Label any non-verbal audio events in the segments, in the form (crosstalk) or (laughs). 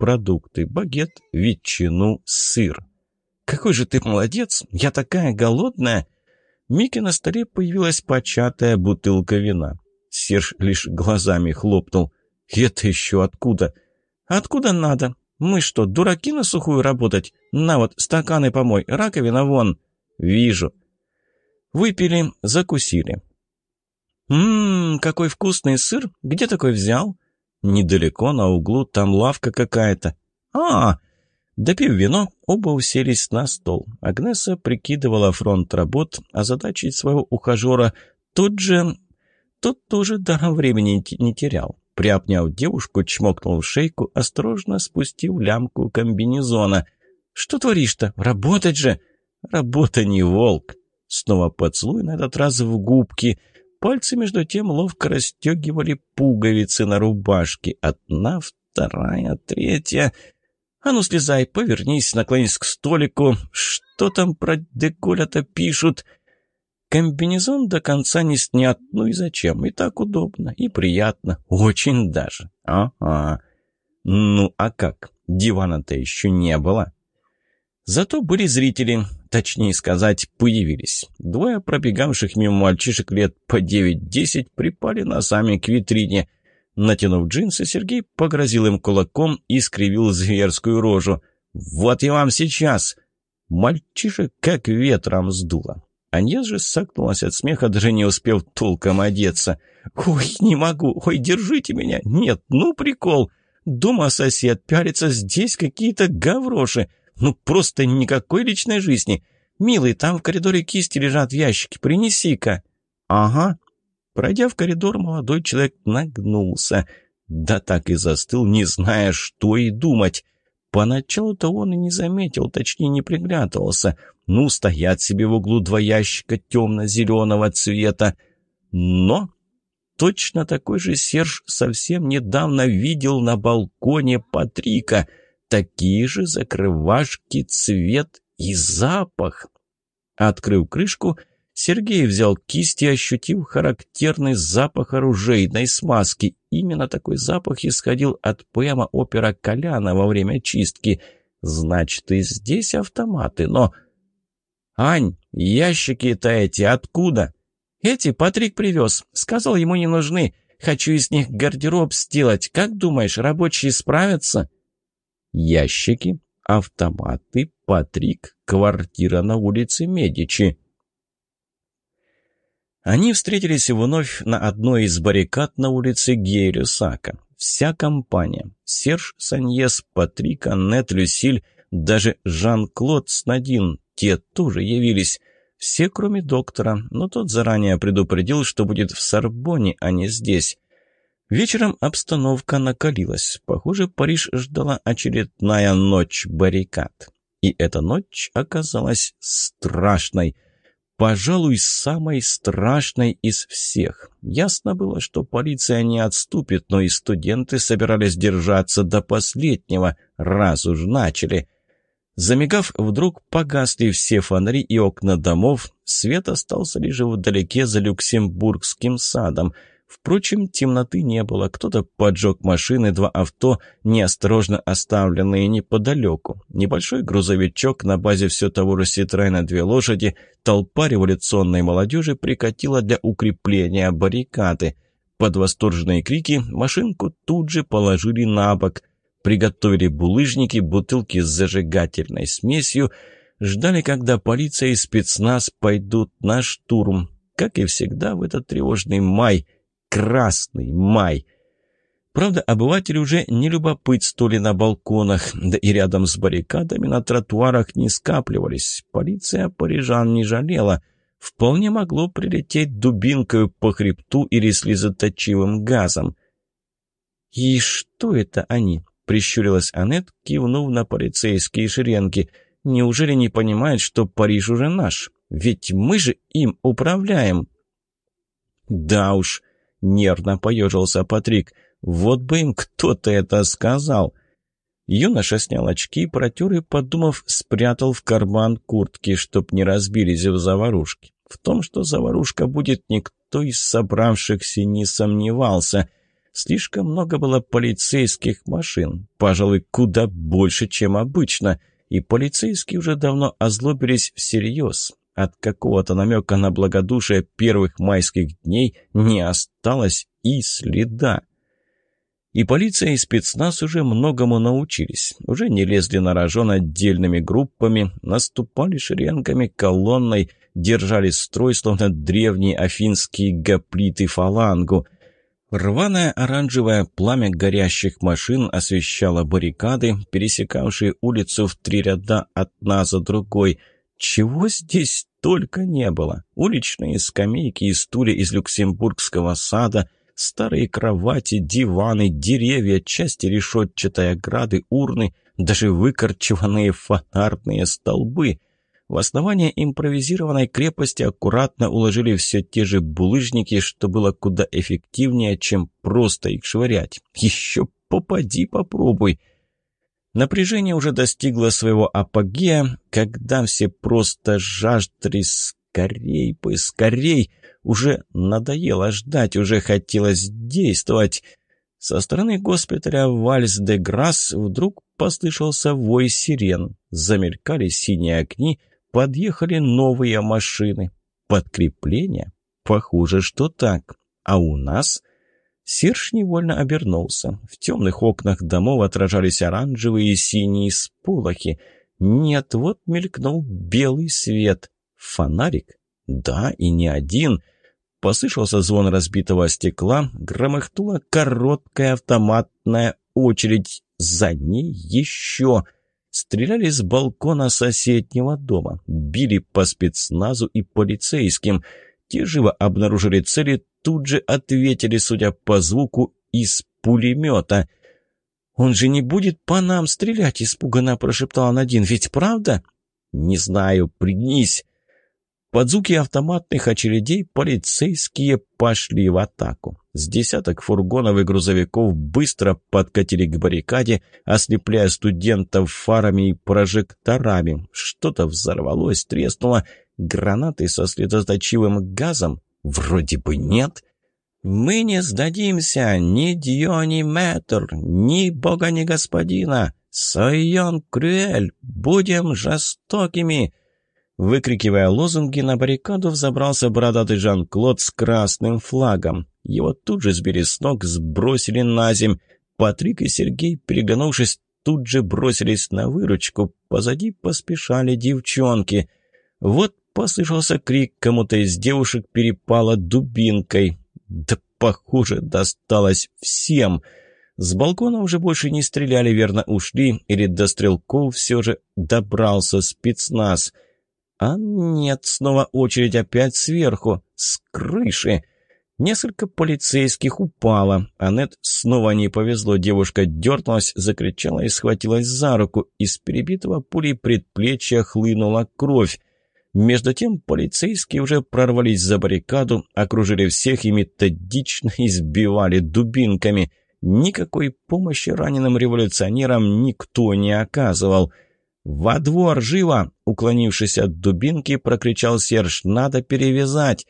продукты – багет, ветчину, сыр. «Какой же ты молодец! Я такая голодная!» Мике на столе появилась початая бутылка вина. Серж лишь глазами хлопнул. «Это еще откуда?» «Откуда надо? Мы что, дураки на сухую работать? На вот, стаканы помой, раковина вон». «Вижу». Выпили, закусили. «Ммм, какой вкусный сыр! Где такой взял?» «Недалеко, на углу, там лавка какая-то». «А, Допив вино, оба уселись на стол. Агнеса прикидывала фронт работ, а задачить своего ухажера тут же... Тот тоже даром времени не терял. Приобняв девушку, чмокнул в шейку, осторожно спустив лямку комбинезона. «Что творишь-то? Работать же!» «Работа не волк!» Снова поцелуй, на этот раз в губки. Пальцы между тем ловко расстегивали пуговицы на рубашке. Одна, вторая, третья... А ну, слезай, повернись, наклонись к столику. Что там про деколя-то пишут?» Комбинезон до конца не снят, ну и зачем? И так удобно, и приятно, очень даже. Ага. Ну а как? Дивана-то еще не было. Зато были зрители, точнее сказать, появились. Двое пробегавших мимо мальчишек лет по 9-10 припали носами к витрине – Натянув джинсы, Сергей погрозил им кулаком и скривил зверскую рожу. «Вот я вам сейчас!» Мальчишек как ветром сдуло. Аньес же согнулась от смеха, даже не успев толком одеться. «Ой, не могу! Ой, держите меня! Нет, ну прикол! Дома сосед пялится, здесь какие-то гавроши! Ну просто никакой личной жизни! Милый, там в коридоре кисти лежат в ящике, принеси-ка!» «Ага», Пройдя в коридор, молодой человек нагнулся. Да так и застыл, не зная, что и думать. Поначалу-то он и не заметил, точнее не приглядывался. Ну, стоят себе в углу два ящика темно-зеленого цвета. Но точно такой же Серж совсем недавно видел на балконе Патрика. Такие же закрывашки, цвет и запах. Открыв крышку, Сергей взял кисть и ощутил характерный запах оружейной смазки. Именно такой запах исходил от поэма опера Коляна во время чистки. Значит, и здесь автоматы, но... «Ань, ящики-то эти откуда?» «Эти Патрик привез. Сказал, ему не нужны. Хочу из них гардероб сделать. Как думаешь, рабочие справятся?» «Ящики, автоматы, Патрик, квартира на улице Медичи». Они встретились вновь на одной из баррикад на улице Гея-Люсака. Вся компания. Серж Саньес, Патрик, Аннет, Люсиль, даже Жан-Клод с Надин. Те тоже явились. Все, кроме доктора, но тот заранее предупредил, что будет в Сорбоне, а не здесь. Вечером обстановка накалилась. Похоже, Париж ждала очередная ночь баррикад. И эта ночь оказалась страшной – Пожалуй, самой страшной из всех. Ясно было, что полиция не отступит, но и студенты собирались держаться до последнего, раз уж начали. Замигав, вдруг погасли все фонари и окна домов, свет остался лишь вдалеке за Люксембургским садом — Впрочем, темноты не было. Кто-то поджег машины, два авто, неосторожно оставленные неподалеку. Небольшой грузовичок на базе все того же Ситрайна две лошади, толпа революционной молодежи прикатила для укрепления баррикады. Под восторженные крики машинку тут же положили на бок. Приготовили булыжники, бутылки с зажигательной смесью, ждали, когда полиция и спецназ пойдут на штурм. Как и всегда в этот тревожный май – красный май. Правда, обыватели уже не любопытствовали на балконах, да и рядом с баррикадами на тротуарах не скапливались. Полиция парижан не жалела. Вполне могло прилететь дубинкой по хребту или слезоточивым газом. «И что это они?» — прищурилась Аннет, кивнув на полицейские шеренги. «Неужели не понимают, что Париж уже наш? Ведь мы же им управляем!» «Да уж!» Нервно поежился Патрик. «Вот бы им кто-то это сказал!» Юноша снял очки, протер и, подумав, спрятал в карман куртки, чтоб не разбились в заварушке. В том, что заварушка будет, никто из собравшихся не сомневался. Слишком много было полицейских машин, пожалуй, куда больше, чем обычно, и полицейские уже давно озлобились всерьез. От какого-то намека на благодушие первых майских дней не осталось и следа. И полиция, и спецназ уже многому научились. Уже не лезли на рожон отдельными группами, наступали шеренгами колонной, держали строй, словно древние афинские гоплиты фалангу. Рваное оранжевое пламя горящих машин освещало баррикады, пересекавшие улицу в три ряда одна за другой. Чего здесь только не было. Уличные скамейки и стулья из люксембургского сада – Старые кровати, диваны, деревья, части решетчатой ограды, урны, даже выкорчеванные фонарные столбы. В основание импровизированной крепости аккуратно уложили все те же булыжники, что было куда эффективнее, чем просто их швырять. Еще попади попробуй. Напряжение уже достигло своего апогея, когда все просто жаждали скорей бы, скорей. Уже надоело ждать, уже хотелось действовать. Со стороны госпиталя Вальс де Грасс вдруг послышался вой сирен. Замелькали синие огни, подъехали новые машины. Подкрепление? Похоже, что так. А у нас... Серж невольно обернулся. В темных окнах домов отражались оранжевые и синие сполохи. Нет, вот мелькнул белый свет. Фонарик? Да, и не один. Послышался звон разбитого стекла, громыхнула короткая автоматная очередь. За ней еще. Стреляли с балкона соседнего дома, били по спецназу и полицейским. Те живо обнаружили цели, тут же ответили, судя по звуку, из пулемета. «Он же не будет по нам стрелять», — испуганно прошептал Надин. «Ведь правда?» «Не знаю, пригнись». Под звуки автоматных очередей полицейские пошли в атаку. С десяток фургонов и грузовиков быстро подкатили к баррикаде, ослепляя студентов фарами и прожекторами. Что-то взорвалось, треснуло. Гранаты со слезоточивым газом? Вроде бы нет. «Мы не сдадимся, ни Дьо, ни Мэтр, ни Бога, ни Господина! Сойон Крюэль! Будем жестокими!» Выкрикивая лозунги, на баррикаду взобрался бородатый Жан-Клод с красным флагом. Его тут же с ног, сбросили на земь. Патрик и Сергей, переглянувшись, тут же бросились на выручку. Позади поспешали девчонки. Вот послышался крик, кому-то из девушек перепало дубинкой. Да, похоже, досталось всем. С балкона уже больше не стреляли, верно ушли, или до стрелков все же добрался спецназ — а нет, снова очередь опять сверху, с крыши. Несколько полицейских упало. Аннет снова не повезло. Девушка дернулась, закричала и схватилась за руку. Из перебитого пулей предплечья хлынула кровь. Между тем полицейские уже прорвались за баррикаду, окружили всех и методично избивали дубинками. Никакой помощи раненым революционерам никто не оказывал. «Во двор, живо!» — уклонившись от дубинки, прокричал Серж. «Надо перевязать!»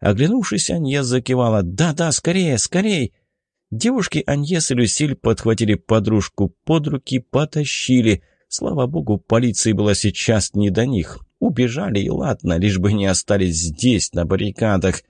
Оглянувшись, Аньес закивала. «Да-да, скорее, скорее!» Девушки Аньес и Люсиль подхватили подружку под руки, потащили. Слава богу, полиции было сейчас не до них. Убежали, и ладно, лишь бы не остались здесь, на баррикадах.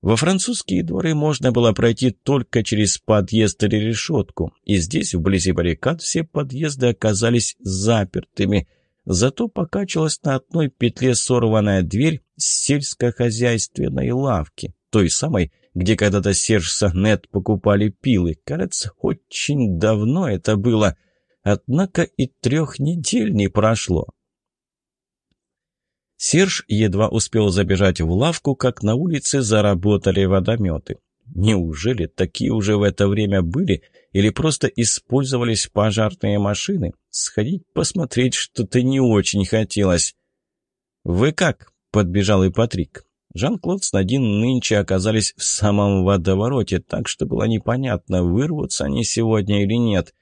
Во французские дворы можно было пройти только через подъезд или решетку, и здесь, вблизи баррикад, все подъезды оказались запертыми. Зато покачивалась на одной петле сорванная дверь с сельскохозяйственной лавки, той самой, где когда-то Серж Санет покупали пилы. Кажется, очень давно это было, однако и трех недель не прошло. Серж едва успел забежать в лавку, как на улице заработали водометы. Неужели такие уже в это время были или просто использовались пожарные машины? Сходить посмотреть что-то не очень хотелось. «Вы как?» — подбежал и Патрик. Жан-Клод с Надин нынче оказались в самом водовороте, так что было непонятно, вырвутся они сегодня или нет.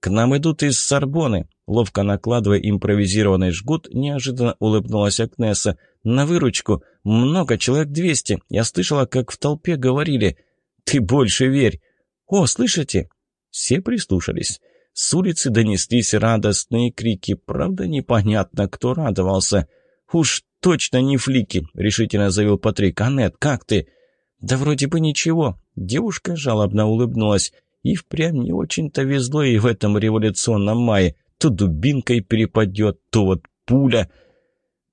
«К нам идут из Сорбоны», Ловко накладывая импровизированный жгут, неожиданно улыбнулась Акнесса. «На выручку! Много, человек двести! Я слышала, как в толпе говорили. Ты больше верь!» «О, слышите?» Все прислушались. С улицы донеслись радостные крики. Правда, непонятно, кто радовался. «Уж точно не флики», — решительно заявил Патрик. «Аннет, как ты?» «Да вроде бы ничего». Девушка жалобно улыбнулась. И впрямь не очень-то везло ей в этом революционном мае. То дубинкой перепадет, то вот пуля.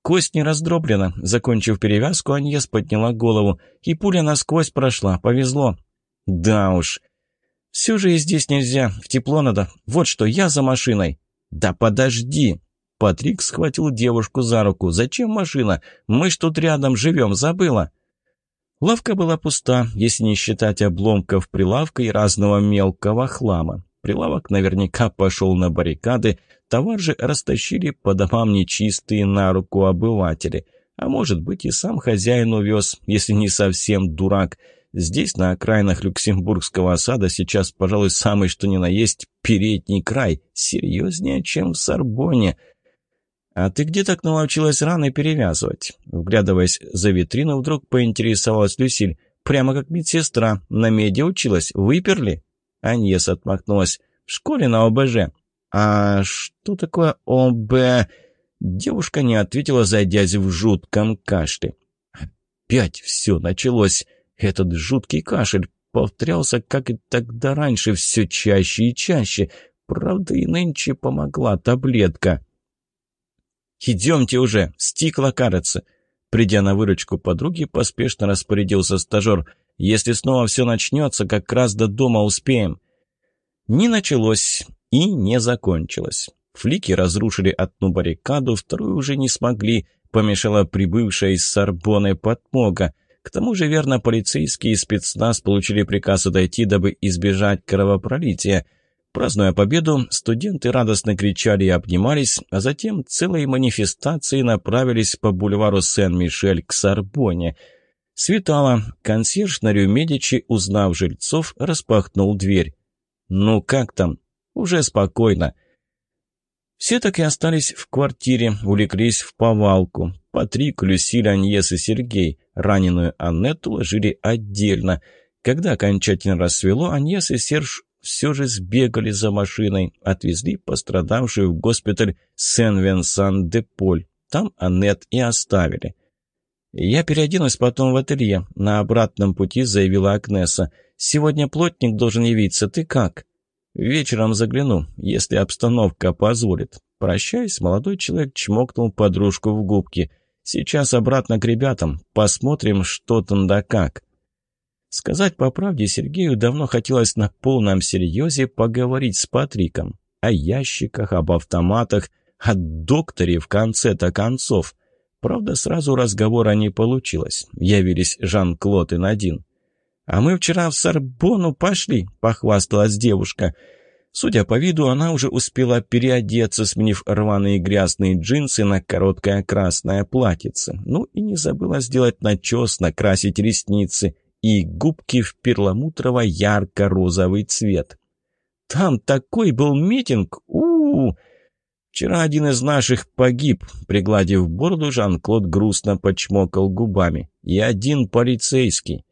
Кость не раздроблена. Закончив перевязку, Аньес подняла голову. И пуля насквозь прошла. Повезло. Да уж. Все же и здесь нельзя. В тепло надо. Вот что, я за машиной. Да подожди. Патрик схватил девушку за руку. «Зачем машина? Мы ж тут рядом живем, забыла». Лавка была пуста, если не считать обломков прилавка и разного мелкого хлама. Прилавок наверняка пошел на баррикады, товар же растащили по домам нечистые на руку обыватели. А может быть и сам хозяин увез, если не совсем дурак. Здесь, на окраинах Люксембургского осада, сейчас, пожалуй, самый что ни на есть передний край. Серьезнее, чем в Сорбоне. «А ты где так научилась раны перевязывать?» Вглядываясь за витрину, вдруг поинтересовалась Люсиль. «Прямо как медсестра. На меди училась. Выперли?» Аньес отмахнулась. «В школе на ОБЖ». «А что такое ОБ?» Девушка не ответила, зайдясь в жутком кашле. Опять все началось. Этот жуткий кашель повторялся, как и тогда раньше, все чаще и чаще. Правда, и нынче помогла таблетка. «Идемте уже, стекла кажется». Придя на выручку подруги, поспешно распорядился стажер. «Если снова все начнется, как раз до дома успеем». Не началось и не закончилось. Флики разрушили одну баррикаду, вторую уже не смогли, помешала прибывшая из Сорбоны подмога. К тому же верно полицейские и спецназ получили приказ отойти, дабы избежать кровопролития. Празднуя победу, студенты радостно кричали и обнимались, а затем целые манифестации направились по бульвару Сен-Мишель к Сорбоне. Светало. Консьерж на Медичи, узнав жильцов, распахнул дверь. «Ну как там?» «Уже спокойно». Все так и остались в квартире, улеклись в повалку. Патрик, Люсиль, Аньес и Сергей. Раненую Аннетту ложили отдельно. Когда окончательно рассвело, Аньес и Серж все же сбегали за машиной, отвезли пострадавшую в госпиталь Сен-Венсан-де-Поль. Там Аннет и оставили. «Я переоденусь потом в ателье», — на обратном пути заявила Агнеса. «Сегодня плотник должен явиться. Ты как?» «Вечером загляну, если обстановка позволит». Прощаясь, молодой человек чмокнул подружку в губки. «Сейчас обратно к ребятам. Посмотрим, что там да как». Сказать по правде, Сергею давно хотелось на полном серьезе поговорить с Патриком. О ящиках, об автоматах, о докторе в конце-то концов. Правда, сразу разговора не получилось. Явились Жан-Клод и Надин. «А мы вчера в Сорбону пошли», — похвасталась девушка. Судя по виду, она уже успела переодеться, сменив рваные грязные джинсы на короткое красное платьице. Ну и не забыла сделать начес, накрасить ресницы — и губки в перламутрово-ярко-розовый цвет. «Там такой был митинг! у у, -у! Вчера один из наших погиб», — пригладив бороду, Жан-Клод грустно почмокал губами. «И один полицейский».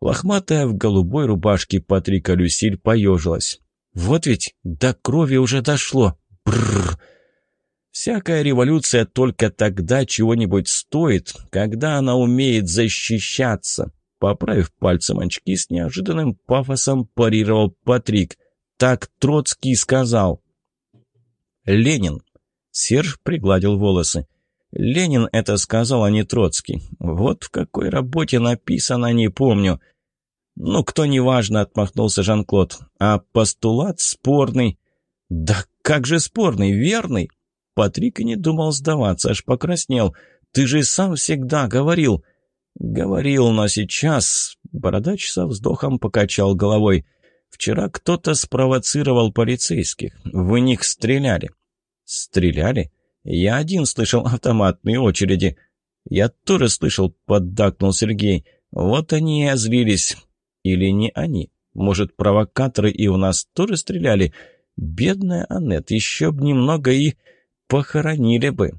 Лохматая в голубой рубашке Патрика Люсиль поежилась. «Вот ведь до крови уже дошло! Бррр!» Всякая революция только тогда чего-нибудь стоит, когда она умеет защищаться. Поправив пальцем очки, с неожиданным пафосом парировал Патрик. «Так Троцкий сказал». «Ленин». Серж пригладил волосы. «Ленин это сказал, а не Троцкий. Вот в какой работе написано, не помню». «Ну, кто неважно», — отмахнулся Жан-Клод. «А постулат спорный». «Да как же спорный, верный?» Патрик и не думал сдаваться, аж покраснел. «Ты же сам всегда говорил...» «Говорил, но сейчас...» Бородач со вздохом покачал головой. «Вчера кто-то спровоцировал полицейских. В них стреляли». «Стреляли? Я один слышал автоматные очереди». «Я тоже слышал», — поддакнул Сергей. «Вот они и озлились. Или не они? Может, провокаторы и у нас тоже стреляли? Бедная Аннет, еще б немного и похоронили бы».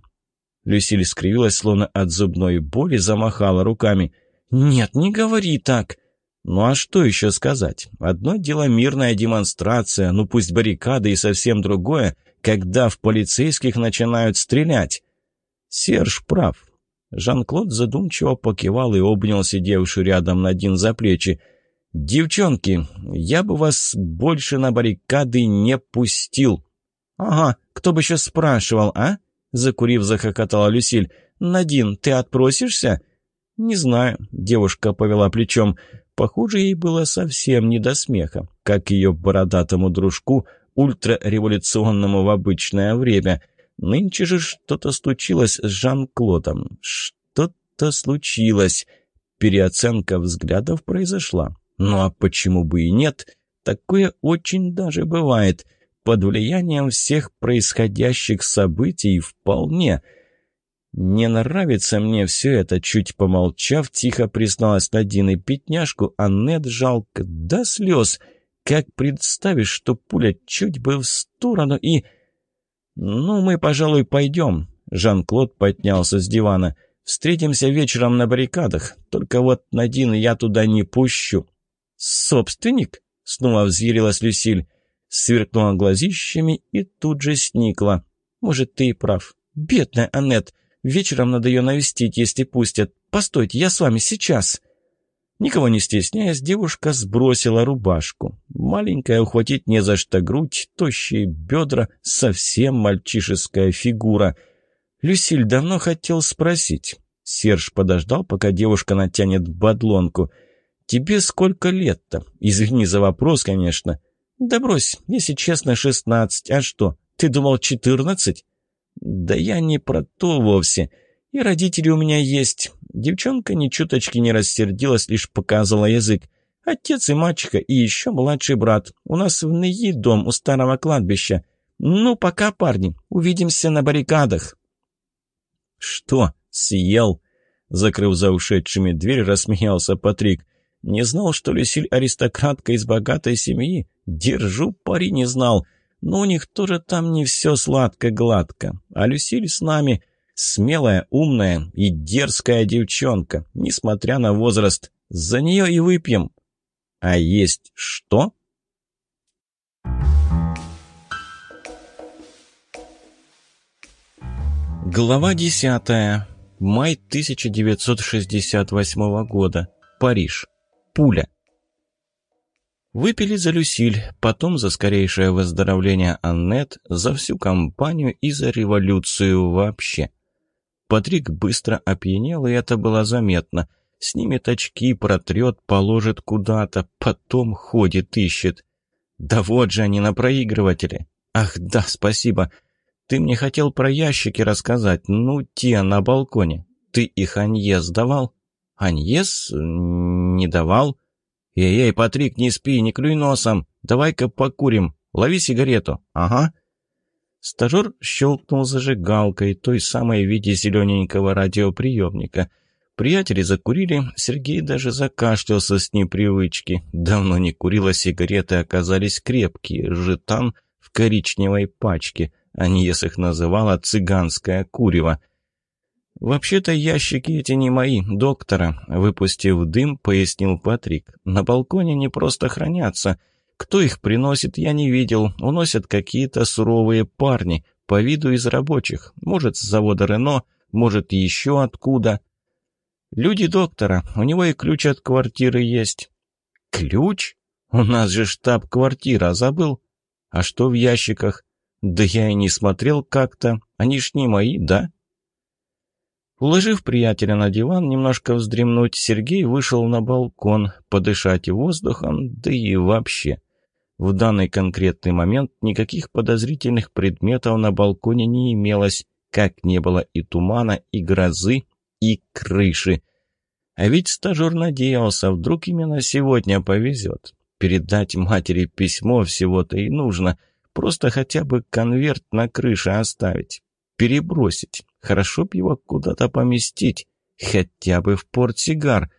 Люсиль скривилась, словно от зубной боли, замахала руками. «Нет, не говори так!» Ну а что еще сказать? Одно дело мирная демонстрация, ну пусть баррикады и совсем другое, когда в полицейских начинают стрелять. Серж прав. Жан-Клод задумчиво покивал и обнял сидевшую рядом Надин за плечи. «Девчонки, я бы вас больше на баррикады не пустил». «Ага, кто бы еще спрашивал, а?» Закурив, захохотала Люсиль. «Надин, ты отпросишься?» «Не знаю», — девушка повела плечом. Похоже, ей было совсем не до смеха, как ее бородатому дружку, ультрареволюционному в обычное время — Нынче же что-то случилось с Жан-Клодом. Что-то случилось. Переоценка взглядов произошла. Ну а почему бы и нет? Такое очень даже бывает. Под влиянием всех происходящих событий вполне. «Не нравится мне все это», — чуть помолчав, тихо призналась Надин и пятняшку, а Нед жалко до слез. Как представишь, что пуля чуть бы в сторону и... «Ну, мы, пожалуй, пойдем». Жан-Клод поднялся с дивана. «Встретимся вечером на баррикадах. Только вот Надин я туда не пущу». «Собственник?» — снова взъярилась Люсиль. Сверкнула глазищами и тут же сникла. «Может, ты и прав. Бедная Аннет. Вечером надо ее навестить, если пустят. Постойте, я с вами сейчас». Никого не стесняясь, девушка сбросила рубашку. Маленькая, ухватить не за что грудь, тощие бедра, совсем мальчишеская фигура. Люсиль давно хотел спросить. Серж подождал, пока девушка натянет бадлонку. «Тебе сколько лет-то? Извини за вопрос, конечно». «Да брось, если честно, шестнадцать. А что, ты думал четырнадцать?» «Да я не про то вовсе. И родители у меня есть. Девчонка ни чуточки не рассердилась, лишь показывала язык. Отец и мачеха, и еще младший брат. У нас в НИИ дом у старого кладбища. Ну, пока, парни, увидимся на баррикадах. Что, съел? Закрыв за ушедшими дверь, рассмеялся Патрик. Не знал, что Люсиль аристократка из богатой семьи? Держу пари, не знал. Но у них тоже там не все сладко-гладко. А Люсиль с нами... Смелая, умная и дерзкая девчонка, несмотря на возраст. За нее и выпьем. А есть что? Глава десятая. Май 1968 года. Париж. Пуля. Выпили за Люсиль, потом за скорейшее выздоровление Аннет, за всю компанию и за революцию вообще. Патрик быстро опьянел, и это было заметно. Снимет очки, протрет, положит куда-то, потом ходит, ищет. Да вот же они на проигрывателе. Ах, да, спасибо. Ты мне хотел про ящики рассказать. Ну, те на балконе. Ты их Аньес давал? Аньес? Не давал. Эй-эй, Патрик, не спи, не клюй носом. Давай-ка покурим. Лови сигарету. Ага. Стажер щелкнул зажигалкой, той самой в виде зелененького радиоприемника. Приятели закурили, Сергей даже закашлялся с непривычки. Давно не курила сигареты, оказались крепкие, жетан в коричневой пачке. Аньес их называла «цыганское курево». «Вообще-то ящики эти не мои, доктора», — выпустив дым, пояснил Патрик. «На балконе не просто хранятся». Кто их приносит, я не видел. Уносят какие-то суровые парни, по виду из рабочих. Может, с завода «Рено», может, еще откуда. Люди доктора, у него и ключ от квартиры есть. Ключ? У нас же штаб-квартира, забыл? А что в ящиках? Да я и не смотрел как-то. Они ж не мои, да? Уложив приятеля на диван, немножко вздремнуть, Сергей вышел на балкон, подышать воздухом, да и вообще. В данный конкретный момент никаких подозрительных предметов на балконе не имелось, как не было и тумана, и грозы, и крыши. А ведь стажер надеялся, вдруг именно сегодня повезет. Передать матери письмо всего-то и нужно, просто хотя бы конверт на крыше оставить. Перебросить, хорошо б его куда-то поместить, хотя бы в портсигар.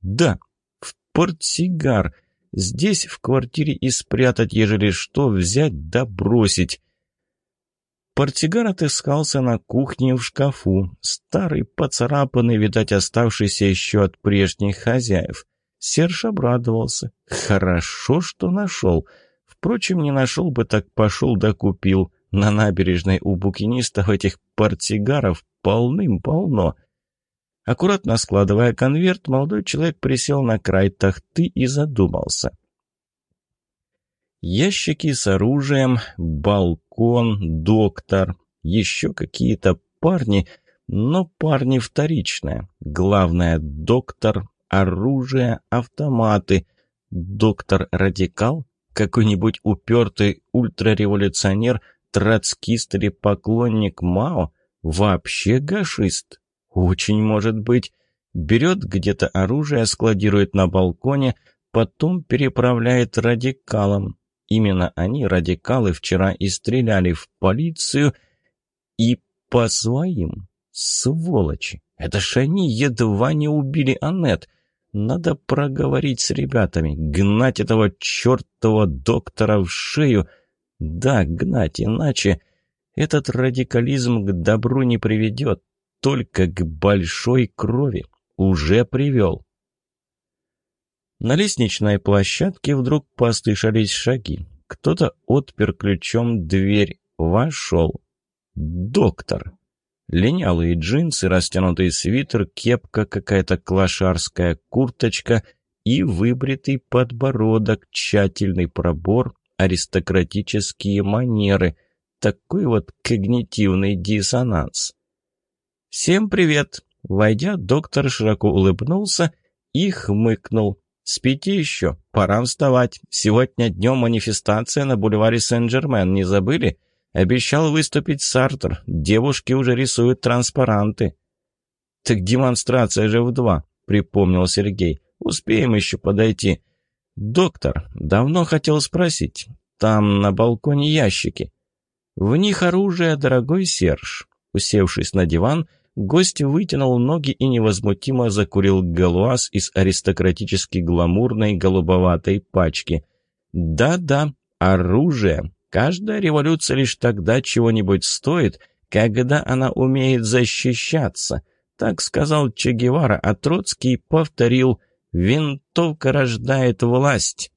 Да, в портсигар — Здесь, в квартире, и спрятать, ежели что, взять да бросить. Портсигар отыскался на кухне в шкафу. Старый, поцарапанный, видать, оставшийся еще от прежних хозяев. Серж обрадовался. Хорошо, что нашел. Впрочем, не нашел бы, так пошел да купил. На набережной у букинистов этих портсигаров полным-полно. Аккуратно складывая конверт, молодой человек присел на край тахты и задумался. Ящики с оружием, балкон, доктор, еще какие-то парни, но парни вторичные. Главное — доктор, оружие, автоматы. Доктор-радикал? Какой-нибудь упертый ультрареволюционер, троцкист или поклонник Мао? Вообще гашист? Очень может быть. Берет где-то оружие, складирует на балконе, потом переправляет радикалам. Именно они, радикалы, вчера и стреляли в полицию и по своим. Сволочи! Это ж они едва не убили Аннет. Надо проговорить с ребятами, гнать этого чертова доктора в шею. Да, гнать, иначе этот радикализм к добру не приведет, только к большой крови. Уже привел. На лестничной площадке вдруг послышались шаги. Кто-то отпер ключом дверь, вошел. Доктор. Линялые джинсы, растянутый свитер, кепка, какая-то клошарская курточка и выбритый подбородок, тщательный пробор, аристократические манеры. Такой вот когнитивный диссонанс. «Всем привет!» Войдя, доктор широко улыбнулся и хмыкнул. «Спите еще, пора вставать. Сегодня днем манифестация на бульваре Сен-Жермен, не забыли? Обещал выступить Сартер. Девушки уже рисуют транспаранты». «Так демонстрация же в два», — припомнил Сергей. «Успеем еще подойти». «Доктор, давно хотел спросить. Там на балконе ящики». «В них оружие, дорогой Серж». Усевшись на диван, Гость вытянул ноги и невозмутимо закурил галуаз из аристократически гламурной голубоватой пачки. «Да-да, оружие. Каждая революция лишь тогда чего-нибудь стоит, когда она умеет защищаться». Так сказал Че Гевара, а Троцкий повторил «Винтовка рождает власть».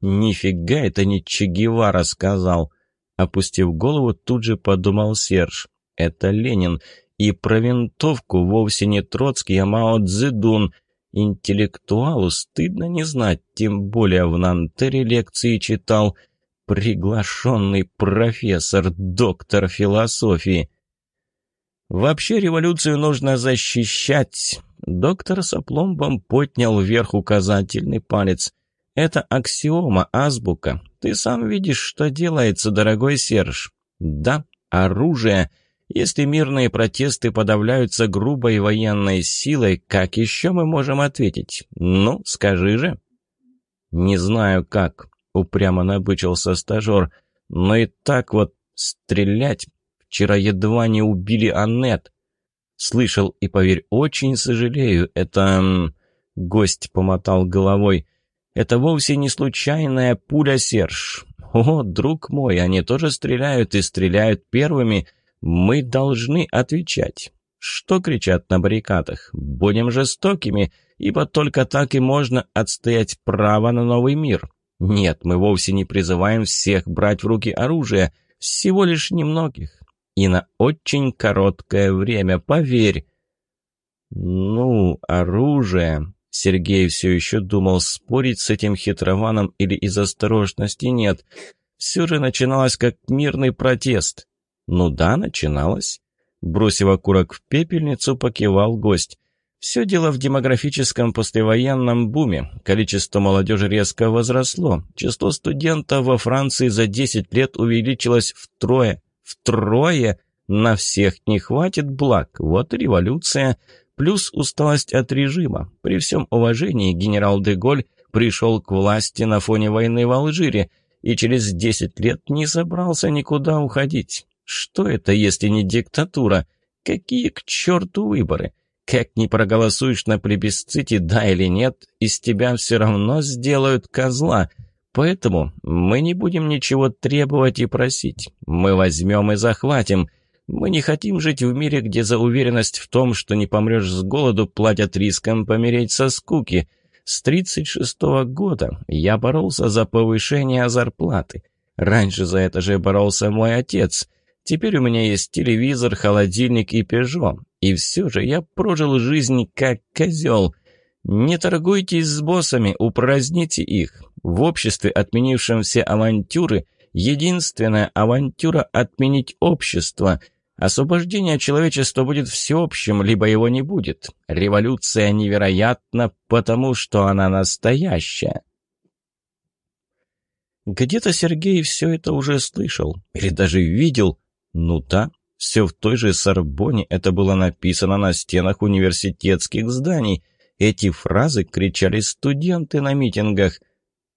«Нифига это не Че Гевара сказал», — опустив голову, тут же подумал Серж. Это Ленин. И про винтовку вовсе не Троцкий, а Мао Цзэдун. Интеллектуалу стыдно не знать, тем более в Нантере лекции читал. Приглашенный профессор, доктор философии. Вообще революцию нужно защищать. Доктор с опломбом поднял вверх указательный палец. Это аксиома, азбука. Ты сам видишь, что делается, дорогой Серж. Да, оружие — если мирные протесты подавляются грубой военной силой, как еще мы можем ответить? Ну, скажи же. Не знаю как, упрямо набычился стажер. Но и так вот стрелять. Вчера едва не убили Аннет. Слышал и, поверь, очень сожалею. Это... Гость помотал головой. Это вовсе не случайная пуля, Серж. О, друг мой, они тоже стреляют и стреляют первыми. Мы должны отвечать. Что кричат на баррикадах? Будем жестокими, ибо только так и можно отстоять право на новый мир. Нет, мы вовсе не призываем всех брать в руки оружие, всего лишь немногих. И на очень короткое время, поверь. Ну, оружие... Сергей все еще думал, спорить с этим хитрованом или из осторожности нет. Все же начиналось как мирный протест. «Ну да, начиналось». Бросив окурок в пепельницу, покивал гость. Все дело в демографическом послевоенном буме. Количество молодежи резко возросло. Число студентов во Франции за 10 лет увеличилось втрое. Втрое! На всех не хватит благ. Вот революция. Плюс усталость от режима. При всем уважении генерал Деголь пришел к власти на фоне войны в Алжире и через 10 лет не собрался никуда уходить. Что это, если не диктатура? Какие к черту выборы? Как не проголосуешь на плебисците, да или нет, из тебя все равно сделают козла. Поэтому мы не будем ничего требовать и просить. Мы возьмем и захватим. Мы не хотим жить в мире, где за уверенность в том, что не помрешь с голоду, платят риском помереть со скуки. С 36-го года я боролся за повышение зарплаты. Раньше за это же боролся мой отец. Теперь у меня есть телевизор, холодильник и пежо. И все же я прожил жизнь как козел. Не торгуйтесь с боссами, упраздните их. В обществе, отменившем все авантюры, единственная авантюра – отменить общество. Освобождение человечества будет всеобщим, либо его не будет. Революция невероятна, потому что она настоящая. Где-то Сергей все это уже слышал, или даже видел. Ну да, все в той же Сорбоне это было написано на стенах университетских зданий. Эти фразы кричали студенты на митингах.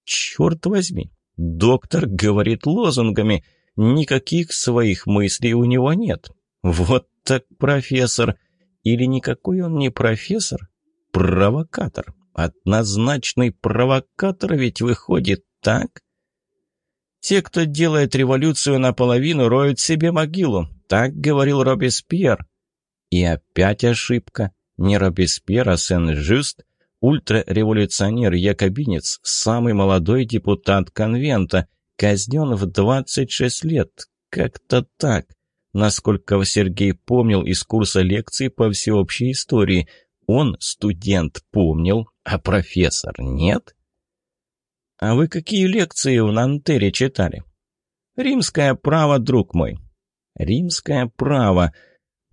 Черт возьми, доктор говорит лозунгами, никаких своих мыслей у него нет. Вот так профессор. Или никакой он не профессор, провокатор. Однозначный провокатор ведь выходит так. Те, кто делает революцию наполовину, роют себе могилу. Так говорил Робеспьер. И опять ошибка. Не Робеспьер, а Сен-Жюст, ультрареволюционер-якобинец, самый молодой депутат конвента, казнен в 26 лет. Как-то так. Насколько Сергей помнил из курса лекций по всеобщей истории. Он, студент, помнил, а профессор нет? «А вы какие лекции в Нантере читали?» «Римское право, друг мой». «Римское право.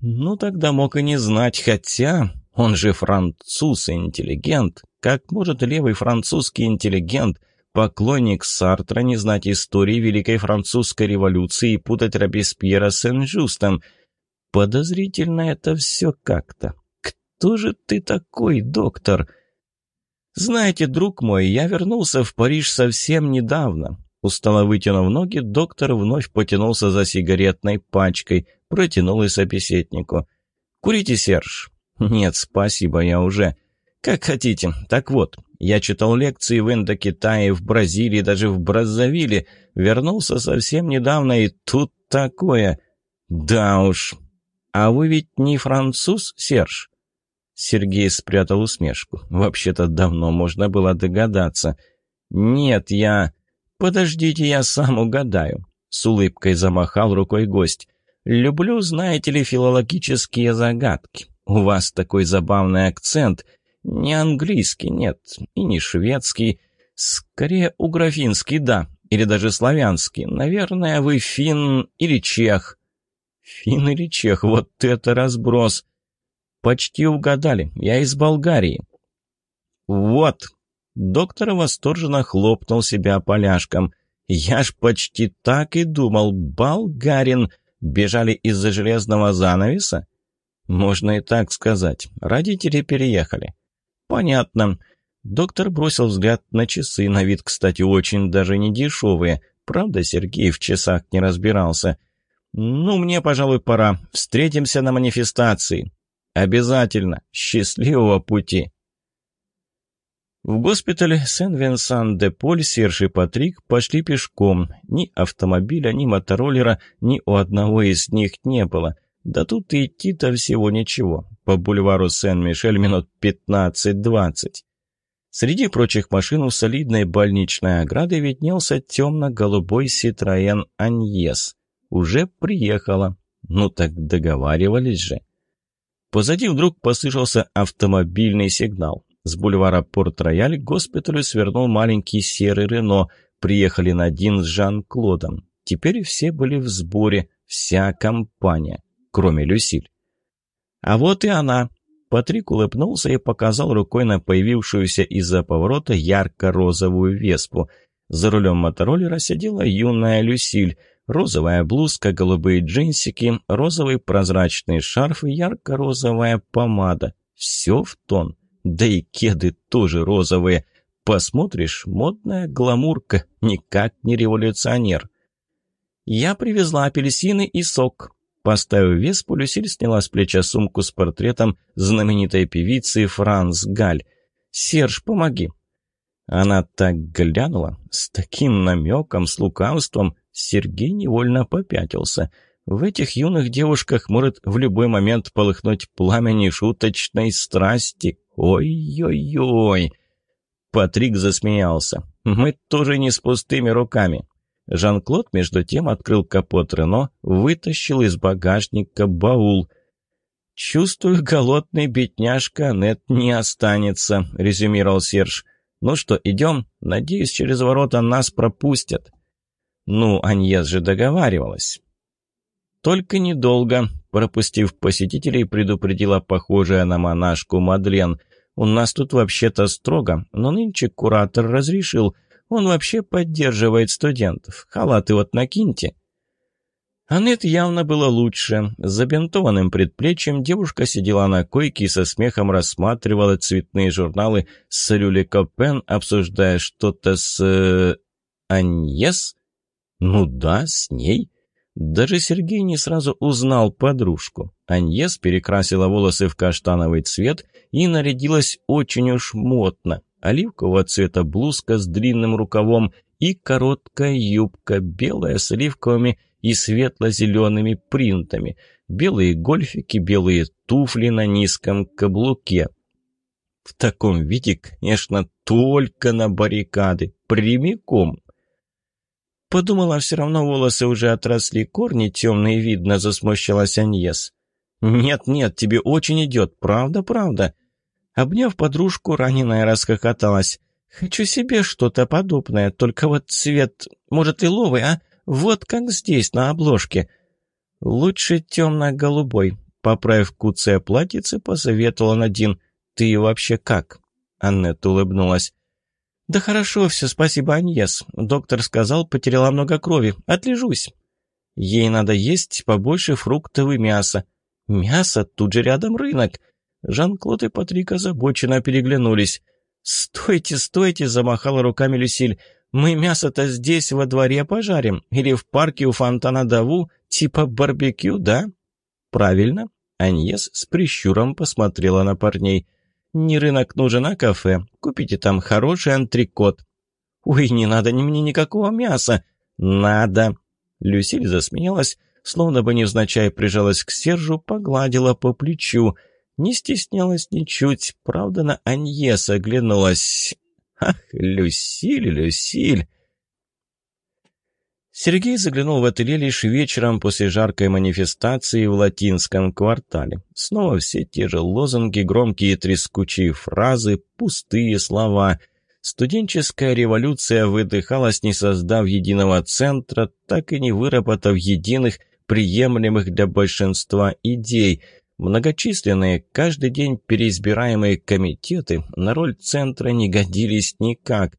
Ну, тогда мог и не знать, хотя он же француз и интеллигент. Как может левый французский интеллигент, поклонник Сартра, не знать истории Великой Французской революции и путать Робеспьера с Сен-Жустом? Подозрительно это все как-то. Кто же ты такой, доктор?» «Знаете, друг мой, я вернулся в Париж совсем недавно». Устало вытянув ноги, доктор вновь потянулся за сигаретной пачкой, протянул и собеседнику. «Курите, Серж?» «Нет, спасибо, я уже». «Как хотите. Так вот, я читал лекции в Индокитае, в Бразилии, даже в Браззавиле. Вернулся совсем недавно, и тут такое. Да уж. А вы ведь не француз, Серж?» Сергей спрятал усмешку. «Вообще-то давно можно было догадаться». «Нет, я...» «Подождите, я сам угадаю», — с улыбкой замахал рукой гость. «Люблю, знаете ли, филологические загадки. У вас такой забавный акцент. Не английский, нет, и не шведский. Скорее, уграфинский, да, или даже славянский. Наверное, вы фин или чех». «Фин или чех, вот это разброс!» «Почти угадали. Я из Болгарии». «Вот!» Доктор восторженно хлопнул себя поляшком. «Я ж почти так и думал. Болгарин. Бежали из-за железного занавеса?» «Можно и так сказать. Родители переехали». «Понятно». Доктор бросил взгляд на часы, на вид, кстати, очень даже не дешевые. Правда, Сергей в часах не разбирался. «Ну, мне, пожалуй, пора. Встретимся на манифестации». «Обязательно! Счастливого пути!» В госпиталь Сен-Венсан-де-Поль Серж и Патрик пошли пешком. Ни автомобиля, ни мотороллера, ни у одного из них не было. Да тут и идти-то всего ничего. По бульвару Сен-Мишель минут 15-20. Среди прочих машин у солидной больничной ограды виднелся темно-голубой Ситроен Аньес. Уже приехала. Ну так договаривались же. Позади вдруг послышался автомобильный сигнал. С бульвара Порт-Рояль к госпиталю свернул маленький серый Рено. Приехали на один с Жан-Клодом. Теперь все были в сборе, вся компания, кроме Люсиль. А вот и она. Патрик улыбнулся и показал рукой на появившуюся из-за поворота ярко-розовую веспу. За рулем мотороллера сидела юная Люсиль – Розовая блузка, голубые джинсики, розовый прозрачный шарф и ярко-розовая помада. Все в тон. Да и кеды тоже розовые. Посмотришь, модная гламурка, никак не революционер. Я привезла апельсины и сок. Поставив веспу, Люсиль сняла с плеча сумку с портретом знаменитой певицы Франс Галь. «Серж, помоги!» Она так глянула, с таким намеком, с лукавством, Сергей невольно попятился. В этих юных девушках может в любой момент полыхнуть пламя нешуточной страсти. Ой-ой-ой!» Патрик засмеялся. «Мы тоже не с пустыми руками». Жан-Клод, между тем, открыл капот Рено, вытащил из багажника баул. «Чувствую, голодный бедняжка Аннет не останется», — резюмировал Серж. «Ну что, идем? Надеюсь, через ворота нас пропустят». «Ну, Аньес же договаривалась». «Только недолго», — пропустив посетителей, предупредила похожая на монашку Мадлен. «У нас тут вообще-то строго, но нынче куратор разрешил. Он вообще поддерживает студентов. Халаты вот накиньте». Аннет явно было лучше. С забинтованным предплечьем девушка сидела на койке и со смехом рассматривала цветные журналы с Люли Копен, обсуждая что-то с... Э, Аньес? Ну да, с ней. Даже Сергей не сразу узнал подружку. Аньес перекрасила волосы в каштановый цвет и нарядилась очень уж модно. Оливкового цвета блузка с длинным рукавом и короткая юбка, белая с оливковыми и светло-зелеными принтами, белые гольфики, белые туфли на низком каблуке. В таком виде, конечно, только на баррикады, прямиком. Подумала, все равно волосы уже отросли, корни темные видно, засмущалась Аньес. «Нет-нет, тебе очень идет, правда-правда». Обняв подружку, раненая расхохоталась. «Хочу себе что-то подобное, только вот цвет, может, лиловый, а? Вот как здесь, на обложке». «Лучше темно-голубой», — поправив куцая платьице, посоветовала Надин. «Ты вообще как?» Аннет улыбнулась. «Да хорошо все, спасибо, Аньес. Доктор сказал, потеряла много крови. Отлежусь». «Ей надо есть побольше фруктов и мяса». «Мясо? Тут же рядом рынок». Жан-Клод и Патрик озабоченно переглянулись. «Стойте, стойте!» – замахала руками Люсиль. «Мы мясо-то здесь во дворе пожарим? Или в парке у фонтана Даву? Типа барбекю, да?» «Правильно». Аньес с прищуром посмотрела на парней. Не рынок нужен, а кафе. Купите там хороший антрикот». «Ой, не надо ни мне никакого мяса!» «Надо!» Люсиль засмеялась, словно бы невзначай прижалась к Сержу, погладила по плечу. Не стеснялась ничуть, правда, на Аньес оглянулась. «Ах, Люсиль, Люсиль!» Сергей заглянул в ателье лишь вечером после жаркой манифестации в латинском квартале. Снова все те же лозунги, громкие трескучие фразы, пустые слова. Студенческая революция выдыхалась, не создав единого центра, так и не выработав единых, приемлемых для большинства идей. Многочисленные, каждый день переизбираемые комитеты на роль центра не годились никак.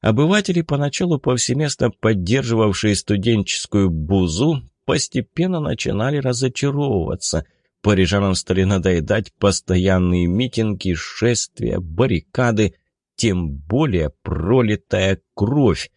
Обыватели, поначалу повсеместно поддерживавшие студенческую бузу, постепенно начинали разочаровываться. Парижанам стали надоедать постоянные митинги, шествия, баррикады, тем более пролитая кровь.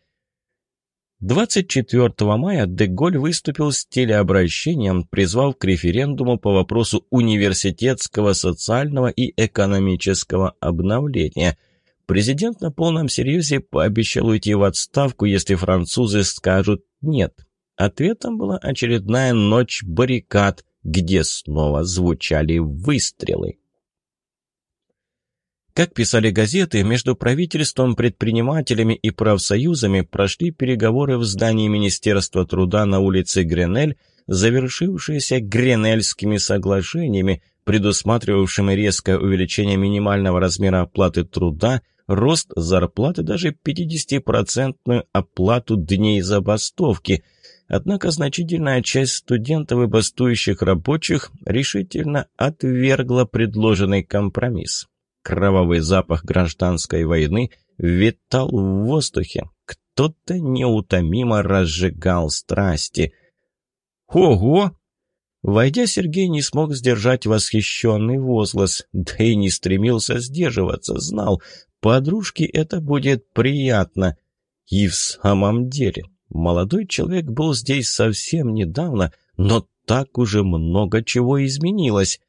24 мая Деголь выступил с телеобращением, призвав к референдуму по вопросу университетского, социального и экономического обновления – Президент на полном серьезе пообещал уйти в отставку, если французы скажут «нет». Ответом была очередная ночь баррикад, где снова звучали выстрелы. Как писали газеты, между правительством, предпринимателями и профсоюзами прошли переговоры в здании Министерства труда на улице Гренель, завершившиеся Гренельскими соглашениями, предусматривавшими резкое увеличение минимального размера оплаты труда, рост зарплаты, даже 50-процентную оплату дней забастовки. Однако значительная часть студентов и бастующих рабочих решительно отвергла предложенный компромисс. Кровавый запах гражданской войны витал в воздухе. Кто-то неутомимо разжигал страсти. «Ого!» Войдя, Сергей не смог сдержать восхищенный возглас, да и не стремился сдерживаться, знал, Подружке это будет приятно. И в самом деле, молодой человек был здесь совсем недавно, но так уже много чего изменилось.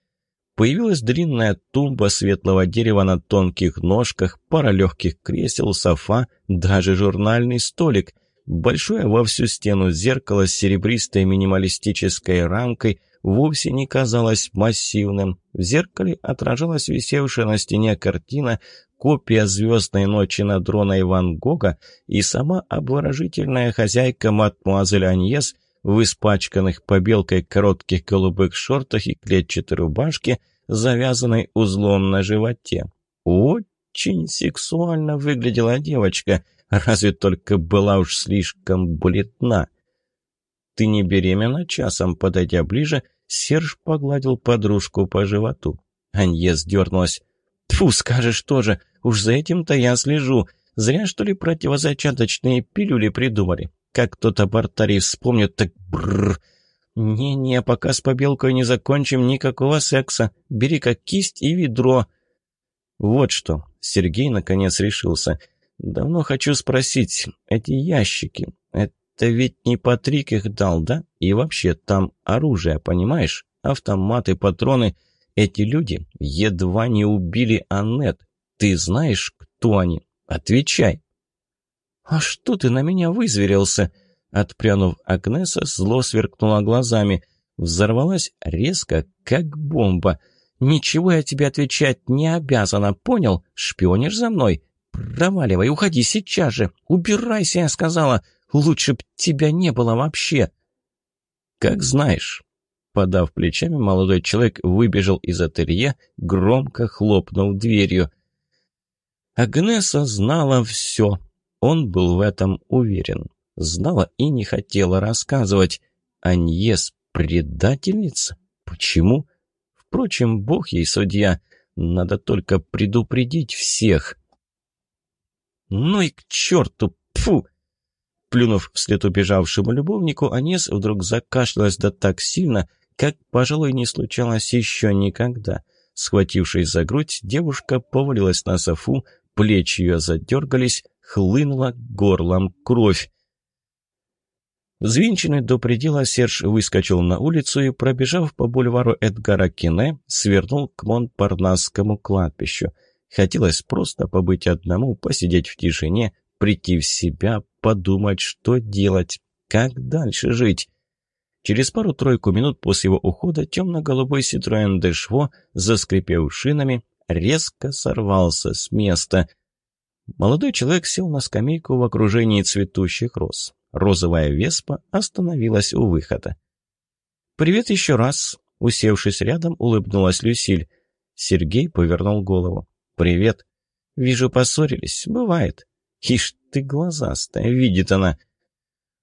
Появилась длинная тумба светлого дерева на тонких ножках, пара легких кресел, софа, даже журнальный столик. Большое во всю стену зеркало с серебристой минималистической рамкой вовсе не казалось массивным. В зеркале отражалась висевшая на стене картина, копия «Звездной ночи» над дроной Ван Гога и сама обворожительная хозяйка мадмуазель Аньес в испачканных побелкой коротких голубых шортах и клетчатой рубашке, завязанной узлом на животе. Очень сексуально выглядела девочка — разве только была уж слишком бледна. «Ты не беременна?» Часом, подойдя ближе, Серж погладил подружку по животу. Аньес дернулась. «Тьфу, скажешь тоже, уж за этим-то я слежу. Зря, что ли, противозачаточные пилюли придумали. Как тот абортарий вспомнит, так бррр. Не-не, пока с побелкой не закончим, никакого секса. Бери как кисть и ведро». «Вот что», — Сергей наконец решился, — Давно хочу спросить, эти ящики, это ведь не Патрик их дал, да? И вообще, там оружие, понимаешь? Автоматы, патроны. Эти люди едва не убили Аннет. Ты знаешь, кто они? Отвечай. «А что ты на меня вызверился?» Отпрянув, Агнеса зло сверкнула глазами. Взорвалась резко, как бомба. «Ничего я тебе отвечать не обязана, понял? Шпионишь за мной? «Проваливай, уходи сейчас же! Убирайся, я сказала! Лучше б тебя не было вообще!» «Как знаешь!» Подав плечами, молодой человек выбежал из ателье, громко хлопнув дверью. Агнеса знала все. Он был в этом уверен. Знала и не хотела рассказывать. Аньес — предательница? Почему? Впрочем, бог ей судья. Надо только предупредить всех. «Ну и к черту! Пфу!» Плюнув вслед убежавшему любовнику, Анес вдруг закашлялась да так сильно, как, пожалуй, не случалось еще никогда. Схватившись за грудь, девушка повалилась на софу, плечи ее задергались, хлынула горлом кровь. Взвинченный до предела, Серж выскочил на улицу и, пробежав по бульвару Эдгара Кине, свернул к Монпарнасскому кладбищу. Хотелось просто побыть одному, посидеть в тишине, прийти в себя, подумать, что делать, как дальше жить. Через пару-тройку минут после его ухода темно-голубой Citroёn Дэшво, заскрипев шинами, резко сорвался с места. Молодой человек сел на скамейку в окружении цветущих роз. Розовая веспа остановилась у выхода. «Привет еще раз!» Усевшись рядом, улыбнулась Люсиль. Сергей повернул голову. «Привет». «Вижу, поссорились. Бывает». «Ишь ты глазастая, видит она».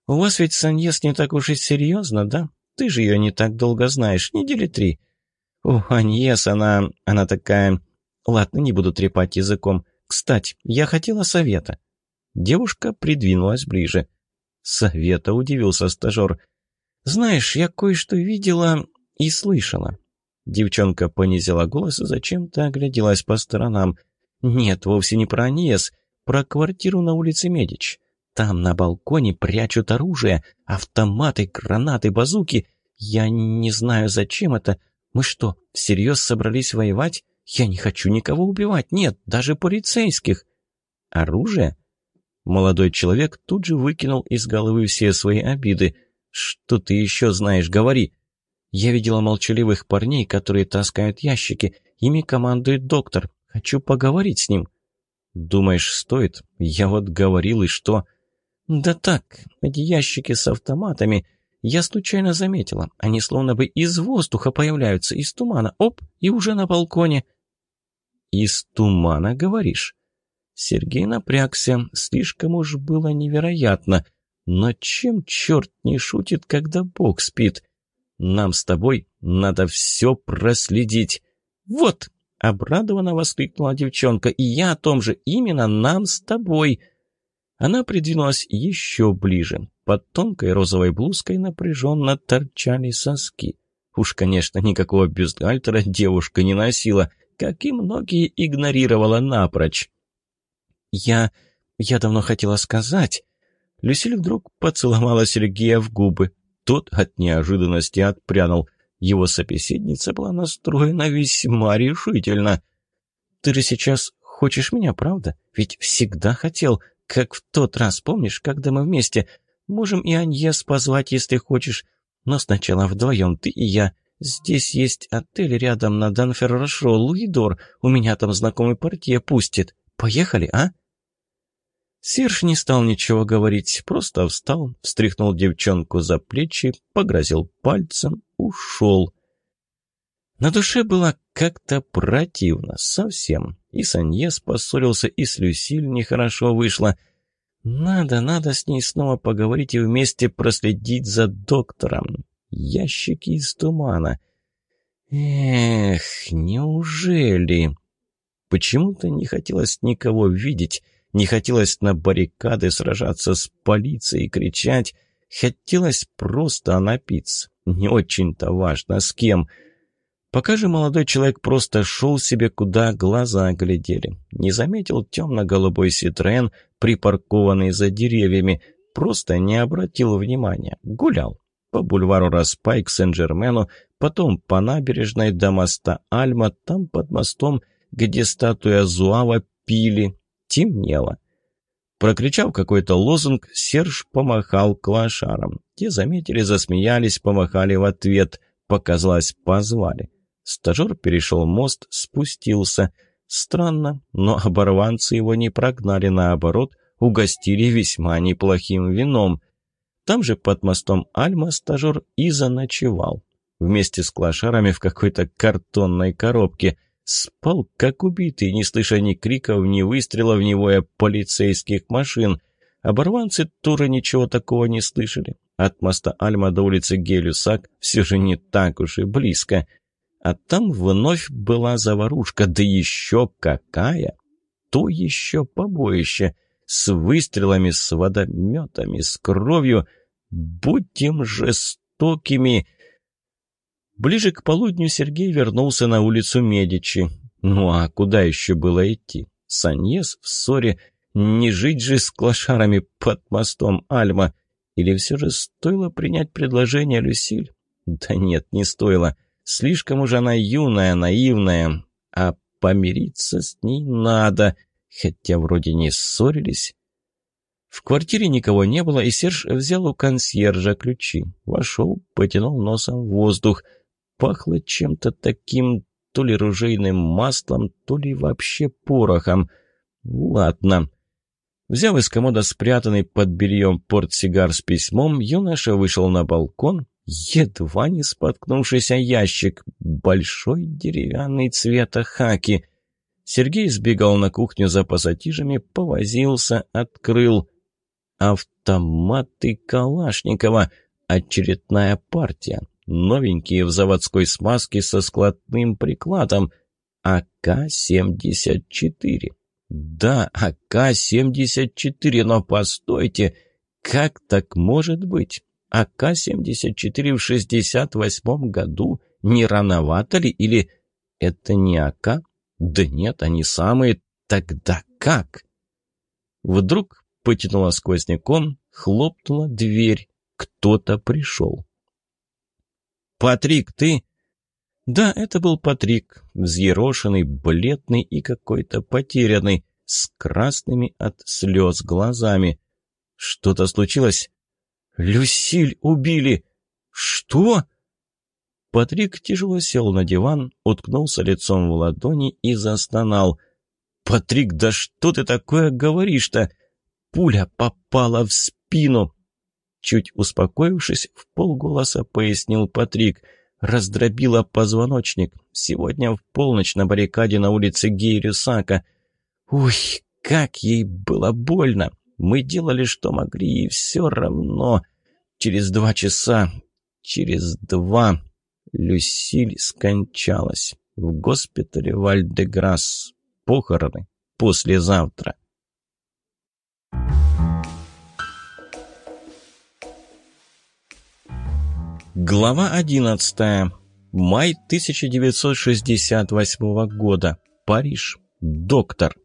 «У вас ведь Саньес не так уж и серьезно, да? Ты же ее не так долго знаешь, недели три». «О, Аньес, она... она такая...» «Ладно, не буду трепать языком. Кстати, я хотела совета». Девушка придвинулась ближе. «Совета?» — удивился стажер. «Знаешь, я кое-что видела и слышала. Девчонка понизила голос и зачем-то огляделась по сторонам. «Нет, вовсе не про Аниес, про квартиру на улице Медич. Там на балконе прячут оружие, автоматы, гранаты, базуки. Я не знаю, зачем это. Мы что, всерьез собрались воевать? Я не хочу никого убивать, нет, даже полицейских». «Оружие?» Молодой человек тут же выкинул из головы все свои обиды. «Что ты еще знаешь? Говори!» Я видела молчаливых парней, которые таскают ящики. Ими командует доктор. Хочу поговорить с ним». «Думаешь, стоит? Я вот говорил, и что?» «Да так, эти ящики с автоматами. Я случайно заметила. Они словно бы из воздуха появляются, из тумана. Оп, и уже на балконе». «Из тумана, говоришь?» Сергей напрягся. Слишком уж было невероятно. Но чем черт не шутит, когда Бог спит?» Нам с тобой надо все проследить. Вот, обрадованно воскликнула девчонка, и я о том же, именно нам с тобой. Она придвинулась еще ближе. Под тонкой розовой блузкой напряженно торчали соски. Уж, конечно, никакого бюстгальтера девушка не носила, как и многие игнорировала напрочь. «Я... я давно хотела сказать...» Люсиль вдруг поцеловала Сергея в губы. Тот от неожиданности отпрянул. Его собеседница была настроена весьма решительно. «Ты же сейчас хочешь меня, правда? Ведь всегда хотел. как в тот раз, помнишь, когда мы вместе? Можем и Аньес позвать, если хочешь. Но сначала вдвоем, ты и я. Здесь есть отель рядом на Данферрошо, Луидор. У меня там знакомый портье пустит. Поехали, а?» Серж не стал ничего говорить, просто встал, встряхнул девчонку за плечи, погрозил пальцем, ушел. На душе было как-то противно, совсем. И с Аньес поссорился, и с Люсиль нехорошо вышло. Надо, надо с ней снова поговорить и вместе проследить за доктором. Ящики из тумана. Эх, неужели... Почему-то не хотелось никого видеть, не хотелось на баррикады сражаться с полицией кричать. Хотелось просто напиться. Не очень-то важно, с кем. Пока же молодой человек просто шел себе, куда глаза глядели. Не заметил темно-голубой Ситроен, припаркованный за деревьями. Просто не обратил внимания. Гулял. По бульвару Распай к Сен-Жермену, потом по набережной до моста Альма, там под мостом – где статуя Зуава пили. Темнело. Прокричав какой-то лозунг, Серж помахал клашарам. Те заметили, засмеялись, помахали в ответ. Показалось, позвали. Стажер перешел мост, спустился. Странно, но оборванцы его не прогнали, наоборот, угостили весьма неплохим вином. Там же под мостом Альма стажер и заночевал. Вместе с клашарами в какой-то картонной коробке – Спал, как убитый, не слыша ни криков, ни выстрелов, ни воя полицейских машин. Оборванцы тоже ничего такого не слышали. От моста Альма до улицы Гелюсак все же не так уж и близко. А там вновь была заварушка, да еще какая! То еще побоище, с выстрелами, с водометами, с кровью. Будем жестокими! Ближе к полудню Сергей вернулся на улицу Медичи. Ну а куда еще было идти? Саньес в ссоре. Не жить же с клошарами под мостом Альма. Или все же стоило принять предложение Люсиль? Да нет, не стоило. Слишком уж она юная, наивная. А помириться с ней надо. Хотя вроде не ссорились. В квартире никого не было, и Серж взял у консьержа ключи. Вошел, потянул носом воздух – Пахло чем-то таким, то ли ружейным маслом, то ли вообще порохом. Ладно. Взяв из комода спрятанный под бельем портсигар с письмом, юноша вышел на балкон, едва не споткнувшийся ящик, большой деревянный цвета хаки. Сергей сбегал на кухню за пассатижами, повозился, открыл. Автоматы Калашникова. Очередная партия новенькие в заводской смазке со складным прикладом. АК-74. Да, АК-74, но постойте, как так может быть? АК-74 в 68 году? Не рановато ли? Или это не АК? Да нет, они самые. Тогда как? Вдруг потянуло сквозняком, хлопнула дверь. Кто-то пришел. «Патрик, ты...» Да, это был Патрик, взъерошенный, бледный и какой-то потерянный, с красными от слез глазами. «Что-то случилось?» «Люсиль убили!» «Что?» Патрик тяжело сел на диван, уткнулся лицом в ладони и застонал. «Патрик, да что ты такое говоришь-то? Пуля попала в спину!» Чуть успокоившись, в полголоса пояснил Патрик. Раздробила позвоночник. Сегодня в полночь на баррикаде на улице Гейрюсака. Уй, как ей было больно! Мы делали, что могли, и все равно... Через два часа... Через два... Люсиль скончалась. В госпитале Вальдеграсс. Похороны послезавтра. Глава 11. Май 1968 года. Париж. Доктор.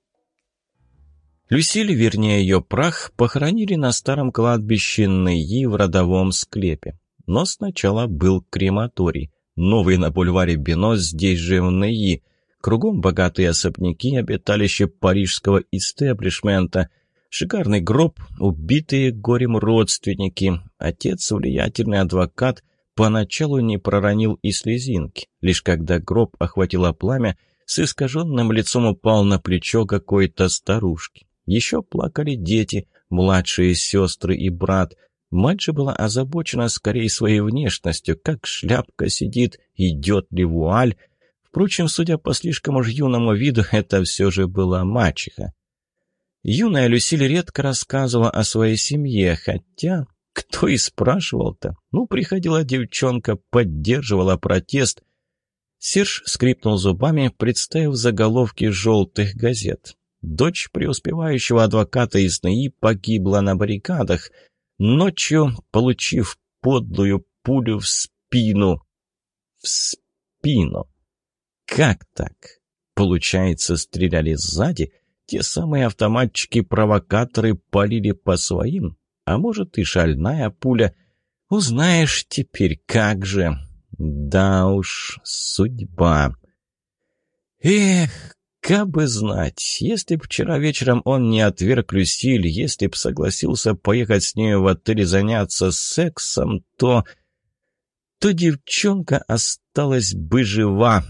Люсиль, вернее ее прах, похоронили на старом кладбище Неи в родовом склепе. Но сначала был крематорий. Новый на бульваре Бино, здесь же в Неи. Кругом богатые особняки, обиталище парижского истеблишмента – Шикарный гроб, убитые горем родственники. Отец, влиятельный адвокат, поначалу не проронил и слезинки. Лишь когда гроб охватило пламя, с искаженным лицом упал на плечо какой-то старушки. Еще плакали дети, младшие сестры и брат. Мать же была озабочена скорее своей внешностью, как шляпка сидит, идет ли вуаль. Впрочем, судя по слишком уж юному виду, (laughs) это все же была мачеха. Юная Люсиль редко рассказывала о своей семье, хотя кто и спрашивал-то? Ну, приходила девчонка, поддерживала протест. Серж скрипнул зубами, представив заголовки желтых газет. Дочь преуспевающего адвоката из НАИ погибла на баррикадах, ночью получив подлую пулю в спину. В спину. Как так? Получается, стреляли сзади — те самые автоматчики-провокаторы полили по своим, а может и шальная пуля. Узнаешь теперь, как же. Да уж, судьба. Эх, как бы знать, если б вчера вечером он не отверг Люсиль, если б согласился поехать с нею в отель заняться сексом, то... то девчонка осталась бы жива.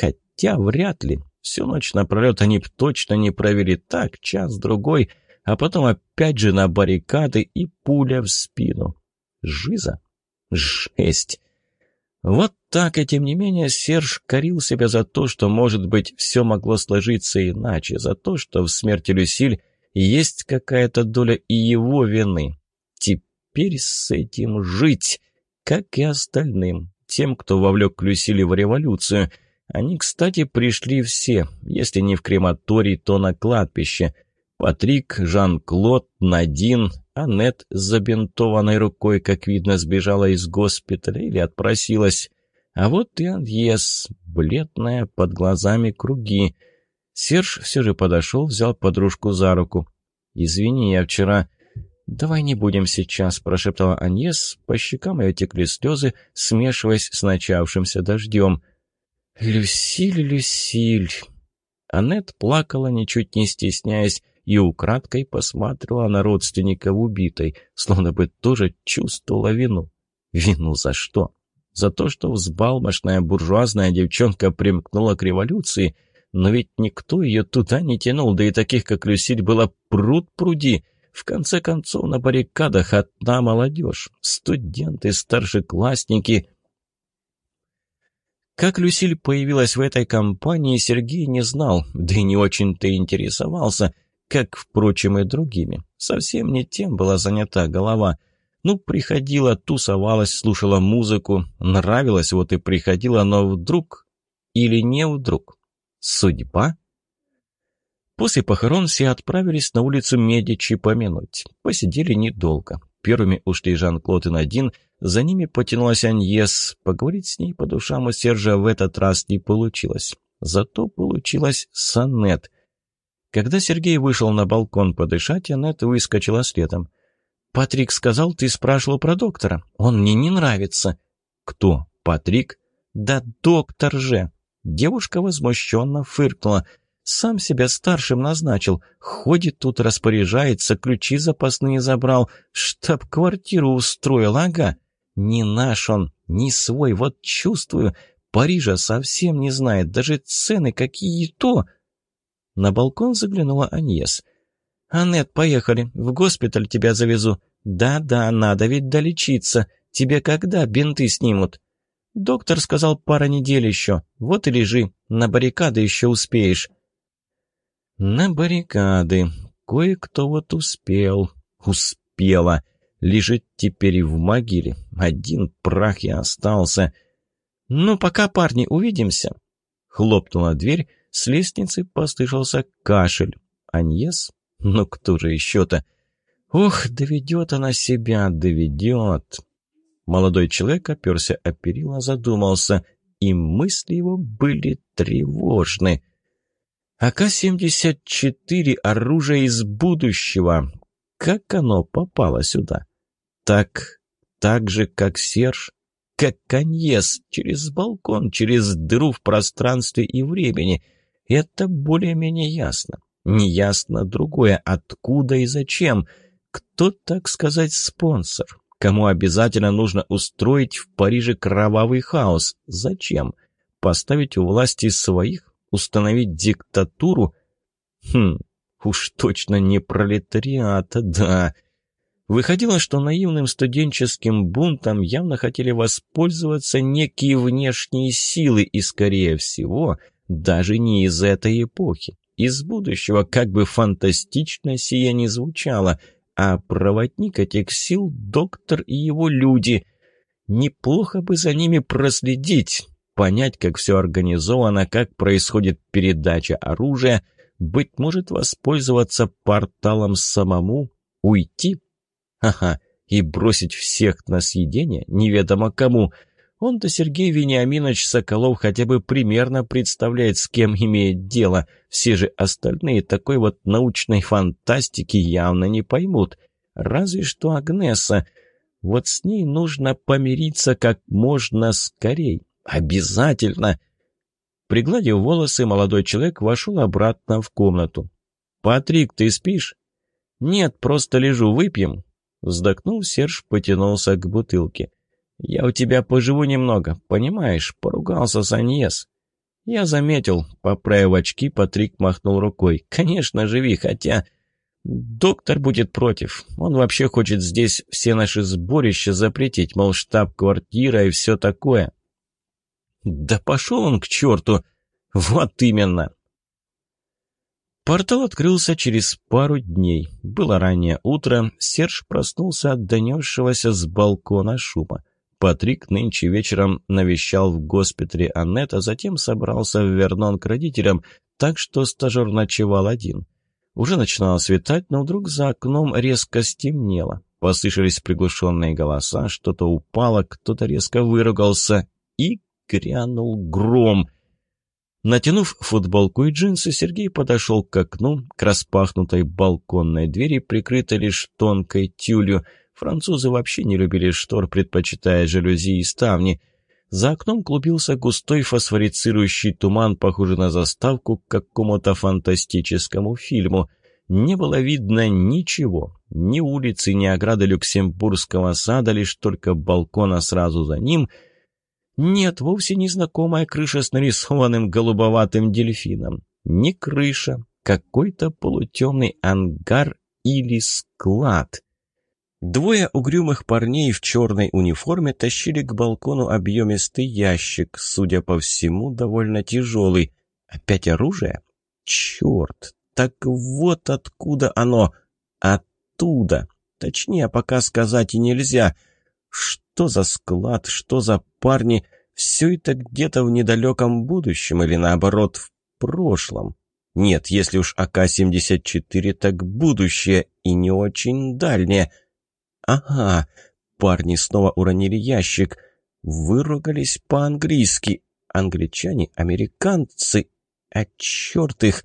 Хотя вряд ли. Всю ночь напролет они б точно не провели так, час-другой, а потом опять же на баррикады и пуля в спину. Жиза? Жесть! Вот так, и тем не менее, Серж корил себя за то, что, может быть, все могло сложиться иначе, за то, что в смерти Люсиль есть какая-то доля и его вины. Теперь с этим жить, как и остальным, тем, кто вовлек Люсиль в революцию — они, кстати, пришли все, если не в крематорий, то на кладбище. Патрик, Жан-Клод, Надин, Аннет с забинтованной рукой, как видно, сбежала из госпиталя или отпросилась. А вот и Аньес, бледная, под глазами круги. Серж все же подошел, взял подружку за руку. «Извини, я вчера...» «Давай не будем сейчас», — прошептала Аньес. По щекам ее текли слезы, смешиваясь с начавшимся дождем. «Люсиль, Люсиль!» Аннет плакала, ничуть не стесняясь, и украдкой посматривала на родственника убитой, словно бы тоже чувствовала вину. Вину за что? За то, что взбалмошная буржуазная девчонка примкнула к революции, но ведь никто ее туда не тянул, да и таких, как Люсиль, было пруд-пруди. В конце концов, на баррикадах одна молодежь, студенты, старшеклассники — как Люсиль появилась в этой компании, Сергей не знал, да и не очень-то интересовался, как, впрочем, и другими. Совсем не тем была занята голова. Ну, приходила, тусовалась, слушала музыку, нравилась, вот и приходила, но вдруг или не вдруг. Судьба? После похорон все отправились на улицу Медичи помянуть. Посидели недолго. Первыми ушли Жан-Клод и Надин, за ними потянулась Аньес. Поговорить с ней по душам у Сержа в этот раз не получилось. Зато получилось с Аннет. Когда Сергей вышел на балкон подышать, Аннет выскочила следом. «Патрик сказал, ты спрашивал про доктора. Он мне не нравится». «Кто? Патрик?» «Да доктор же!» Девушка возмущенно фыркнула. Сам себя старшим назначил. Ходит тут, распоряжается, ключи запасные забрал. Штаб-квартиру устроил, ага. Не наш он, не свой, вот чувствую. Парижа совсем не знает, даже цены какие то. На балкон заглянула Аньес. «Аннет, поехали, в госпиталь тебя завезу». «Да-да, надо ведь долечиться. Тебе когда бинты снимут?» «Доктор сказал, пара недель еще. Вот и лежи, на баррикады еще успеешь». На баррикады. Кое-кто вот успел. Успела. Лежит теперь и в могиле. Один прах и остался. «Ну, пока, парни, увидимся!» Хлопнула дверь, с лестницы послышался кашель. «Аньес? Ну, кто же еще-то?» «Ох, доведет она себя, доведет!» Молодой человек оперся о перила, задумался, и мысли его были тревожны. АК-74 — оружие из будущего. Как оно попало сюда? Так, так же, как Серж, как Коньес, через балкон, через дыру в пространстве и времени. Это более-менее ясно. Неясно другое, откуда и зачем. Кто, так сказать, спонсор? Кому обязательно нужно устроить в Париже кровавый хаос? Зачем? Поставить у власти своих? Установить диктатуру? Хм, уж точно не пролетариата, да. Выходило, что наивным студенческим бунтом явно хотели воспользоваться некие внешние силы и, скорее всего, даже не из этой эпохи. Из будущего, как бы фантастично сие не звучало, а проводник этих сил — доктор и его люди. Неплохо бы за ними проследить, понять, как все организовано, как происходит передача оружия, быть может, воспользоваться порталом самому, уйти Ага, и бросить всех на съедение неведомо кому. Он-то Сергей Вениаминович Соколов хотя бы примерно представляет, с кем имеет дело. Все же остальные такой вот научной фантастики явно не поймут. Разве что Агнеса. Вот с ней нужно помириться как можно скорей. Обязательно. Пригладив волосы, молодой человек вошел обратно в комнату. «Патрик, ты спишь?» «Нет, просто лежу, выпьем». Вздохнул Серж, потянулся к бутылке. «Я у тебя поживу немного, понимаешь? Поругался с Аньес». «Я заметил», — поправив очки, Патрик махнул рукой. «Конечно, живи, хотя...» «Доктор будет против. Он вообще хочет здесь все наши сборища запретить, мол, штаб-квартира и все такое». «Да пошел он к черту! Вот именно!» Портал открылся через пару дней. Было раннее утро, Серж проснулся от донесшегося с балкона шума. Патрик нынче вечером навещал в госпитале Аннет, а затем собрался в Вернон к родителям, так что стажер ночевал один. Уже начинало светать, но вдруг за окном резко стемнело. Послышались приглушенные голоса, что-то упало, кто-то резко выругался и грянул гром — Натянув футболку и джинсы, Сергей подошел к окну, к распахнутой балконной двери, прикрытой лишь тонкой тюлью. Французы вообще не любили штор, предпочитая жалюзи и ставни. За окном клубился густой фосфорицирующий туман, похожий на заставку к какому-то фантастическому фильму. Не было видно ничего, ни улицы, ни ограды Люксембургского сада, лишь только балкона сразу за ним — нет, вовсе не знакомая крыша с нарисованным голубоватым дельфином. Не крыша, какой-то полутемный ангар или склад. Двое угрюмых парней в черной униформе тащили к балкону объемистый ящик, судя по всему, довольно тяжелый. Опять оружие? Черт! Так вот откуда оно. Оттуда. Точнее, пока сказать и нельзя — что за склад, что за парни? Все это где-то в недалеком будущем или наоборот в прошлом. Нет, если уж АК-74, так будущее и не очень дальнее. Ага, парни снова уронили ящик. Выругались по-английски. Англичане, американцы. А черт их!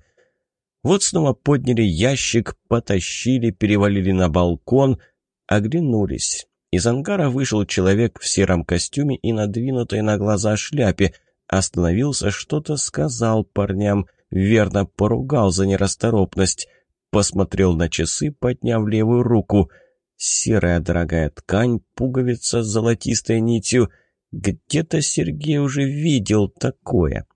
Вот снова подняли ящик, потащили, перевалили на балкон, оглянулись. Из ангара вышел человек в сером костюме и надвинутой на глаза шляпе. Остановился, что-то сказал парням, верно поругал за нерасторопность. Посмотрел на часы, подняв левую руку. Серая дорогая ткань, пуговица с золотистой нитью. Где-то Сергей уже видел такое.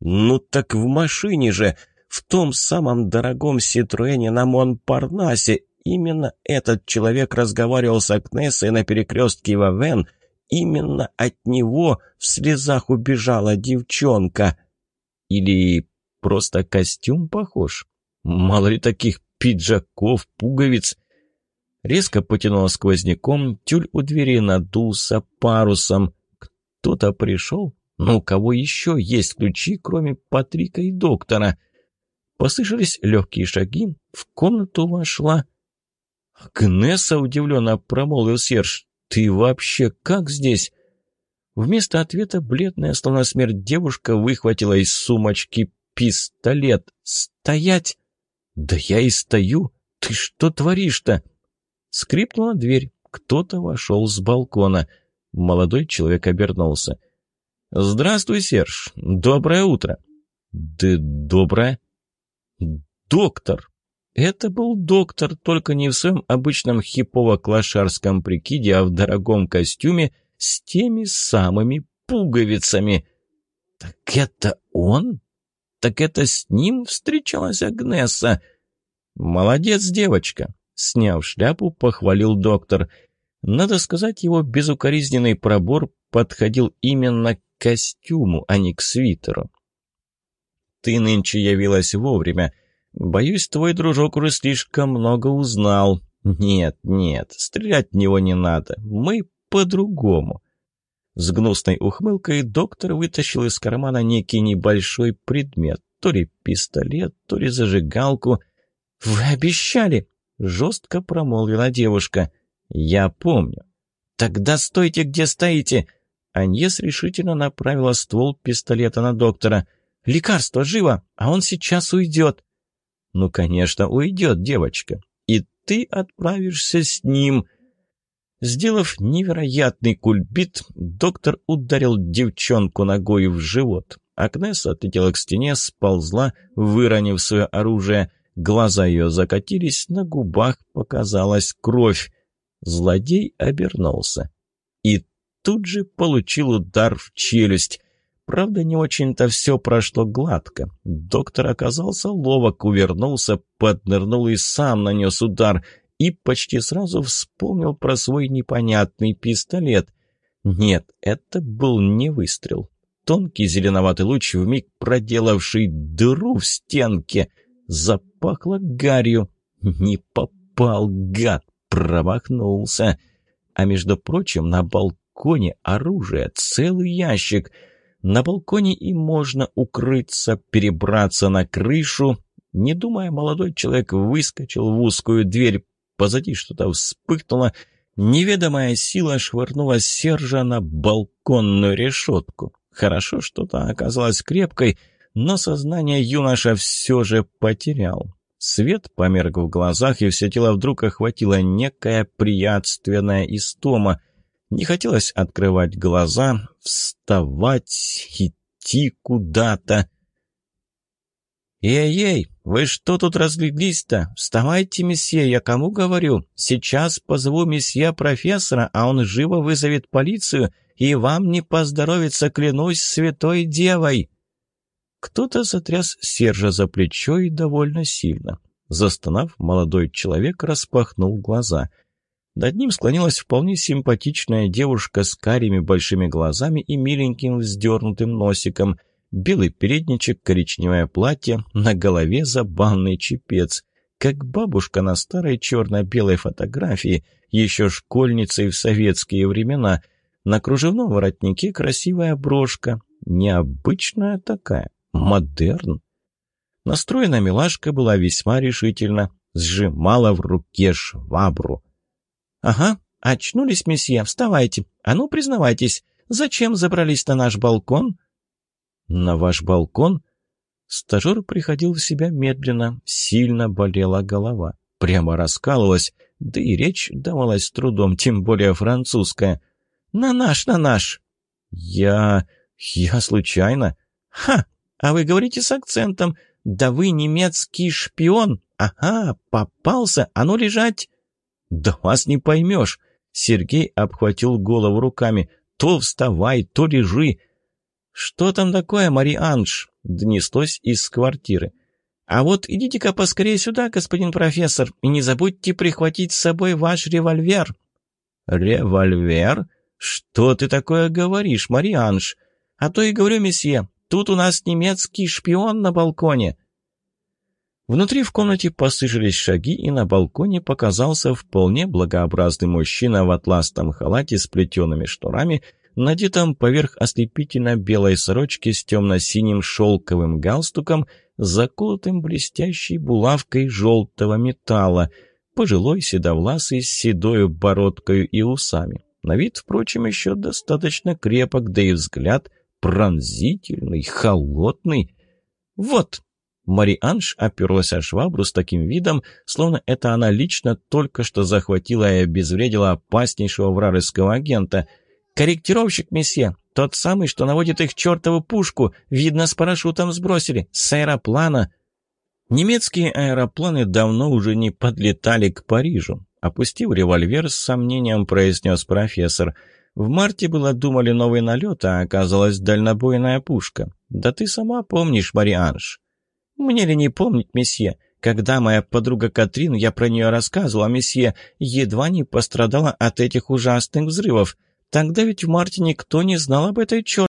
«Ну так в машине же!» в том самом дорогом Ситруэне на Монпарнасе, Именно этот человек разговаривал с Агнесой на перекрестке Вавен. Именно от него в слезах убежала девчонка. Или просто костюм похож? Мало ли таких пиджаков, пуговиц. Резко потянуло сквозняком, тюль у двери надулся парусом. Кто-то пришел? Ну, у кого еще есть ключи, кроме Патрика и доктора? Послышались легкие шаги, в комнату вошла «Агнеса!» — удивленно промолвил Серж. «Ты вообще как здесь?» Вместо ответа бледная, словно смерть девушка, выхватила из сумочки пистолет. «Стоять!» «Да я и стою! Ты что творишь-то?» Скрипнула дверь. Кто-то вошел с балкона. Молодой человек обернулся. «Здравствуй, Серж. Доброе утро». «Да доброе». доктор. Это был доктор, только не в своем обычном хипово-клошарском прикиде, а в дорогом костюме с теми самыми пуговицами. Так это он? Так это с ним встречалась Агнеса? Молодец, девочка. Сняв шляпу, похвалил доктор. Надо сказать, его безукоризненный пробор подходил именно к костюму, а не к свитеру. «Ты нынче явилась вовремя. Боюсь, твой дружок уже слишком много узнал. Нет, нет, стрелять в него не надо. Мы по-другому». С гнусной ухмылкой доктор вытащил из кармана некий небольшой предмет. То ли пистолет, то ли зажигалку. «Вы обещали!» — жестко промолвила девушка. «Я помню». «Тогда стойте, где стоите!» Аньес решительно направила ствол пистолета на доктора. «Лекарство, живо! А он сейчас уйдет!» «Ну, конечно, уйдет, девочка. И ты отправишься с ним!» Сделав невероятный кульбит, доктор ударил девчонку ногой в живот. Агнеса отлетела к стене, сползла, выронив свое оружие. Глаза ее закатились, на губах показалась кровь. Злодей обернулся. И тут же получил удар в челюсть. Правда, не очень-то все прошло гладко. Доктор оказался ловок, увернулся, поднырнул и сам нанес удар. И почти сразу вспомнил про свой непонятный пистолет. Нет, это был не выстрел. Тонкий зеленоватый луч, вмиг проделавший дыру в стенке. Запахло гарью. Не попал, гад промахнулся. А между прочим, на балконе оружие, целый ящик. На балконе и можно укрыться, перебраться на крышу. Не думая, молодой человек выскочил в узкую дверь. Позади что-то вспыхнуло. Неведомая сила швырнула Сержа на балконную решетку. Хорошо, что-то оказалось крепкой, но сознание юноша все же потерял. Свет померк в глазах, и все тело вдруг охватило некая приятственная истома. Не хотелось открывать глаза, вставать, идти куда-то. «Эй-ей, вы что тут разлеглись-то? Вставайте, месье, я кому говорю? Сейчас позову месье профессора, а он живо вызовет полицию, и вам не поздоровится, клянусь святой девой!» Кто-то затряс Сержа за плечо и довольно сильно. Застонав, молодой человек распахнул глаза. Над ним склонилась вполне симпатичная девушка с карими большими глазами и миленьким вздернутым носиком. Белый передничек, коричневое платье, на голове забавный чепец. Как бабушка на старой черно-белой фотографии, еще школьницей в советские времена. На кружевном воротнике красивая брошка. Необычная такая. Модерн. Настроена милашка была весьма решительно, сжимала в руке швабру. «Ага, очнулись, месье, вставайте. А ну, признавайтесь, зачем забрались на наш балкон?» «На ваш балкон?» Стажер приходил в себя медленно, сильно болела голова. Прямо раскалывалась, да и речь давалась трудом, тем более французская. «На наш, на наш!» «Я... я случайно...» «Ха! А вы говорите с акцентом. Да вы немецкий шпион. Ага, попался. А ну лежать. Да вас не поймешь. Сергей обхватил голову руками. То вставай, то лежи. Что там такое, Марианж? Донеслось из квартиры. А вот идите-ка поскорее сюда, господин профессор, и не забудьте прихватить с собой ваш револьвер. Револьвер? Что ты такое говоришь, Марианж? А то и говорю, месье, Тут у нас немецкий шпион на балконе!» Внутри в комнате послышались шаги, и на балконе показался вполне благообразный мужчина в атласном халате с плетеными шторами, надетом поверх ослепительно белой сорочки с темно-синим шелковым галстуком, заколотым блестящей булавкой желтого металла, пожилой седовласый с седою бородкою и усами. На вид, впрочем, еще достаточно крепок, да и взгляд пронзительный, холодный. Вот. Марианж оперлась о швабру с таким видом, словно это она лично только что захватила и обезвредила опаснейшего вражеского агента. «Корректировщик, месье, тот самый, что наводит их чертову пушку, видно, с парашютом сбросили, с аэроплана». Немецкие аэропланы давно уже не подлетали к Парижу. Опустив револьвер, с сомнением произнес профессор. В марте было думали новый налет, а оказалась дальнобойная пушка. Да ты сама помнишь, Марианж. Мне ли не помнить, месье? Когда моя подруга Катрин, я про нее рассказывала, месье, едва не пострадала от этих ужасных взрывов. Тогда ведь в марте никто не знал об этой черт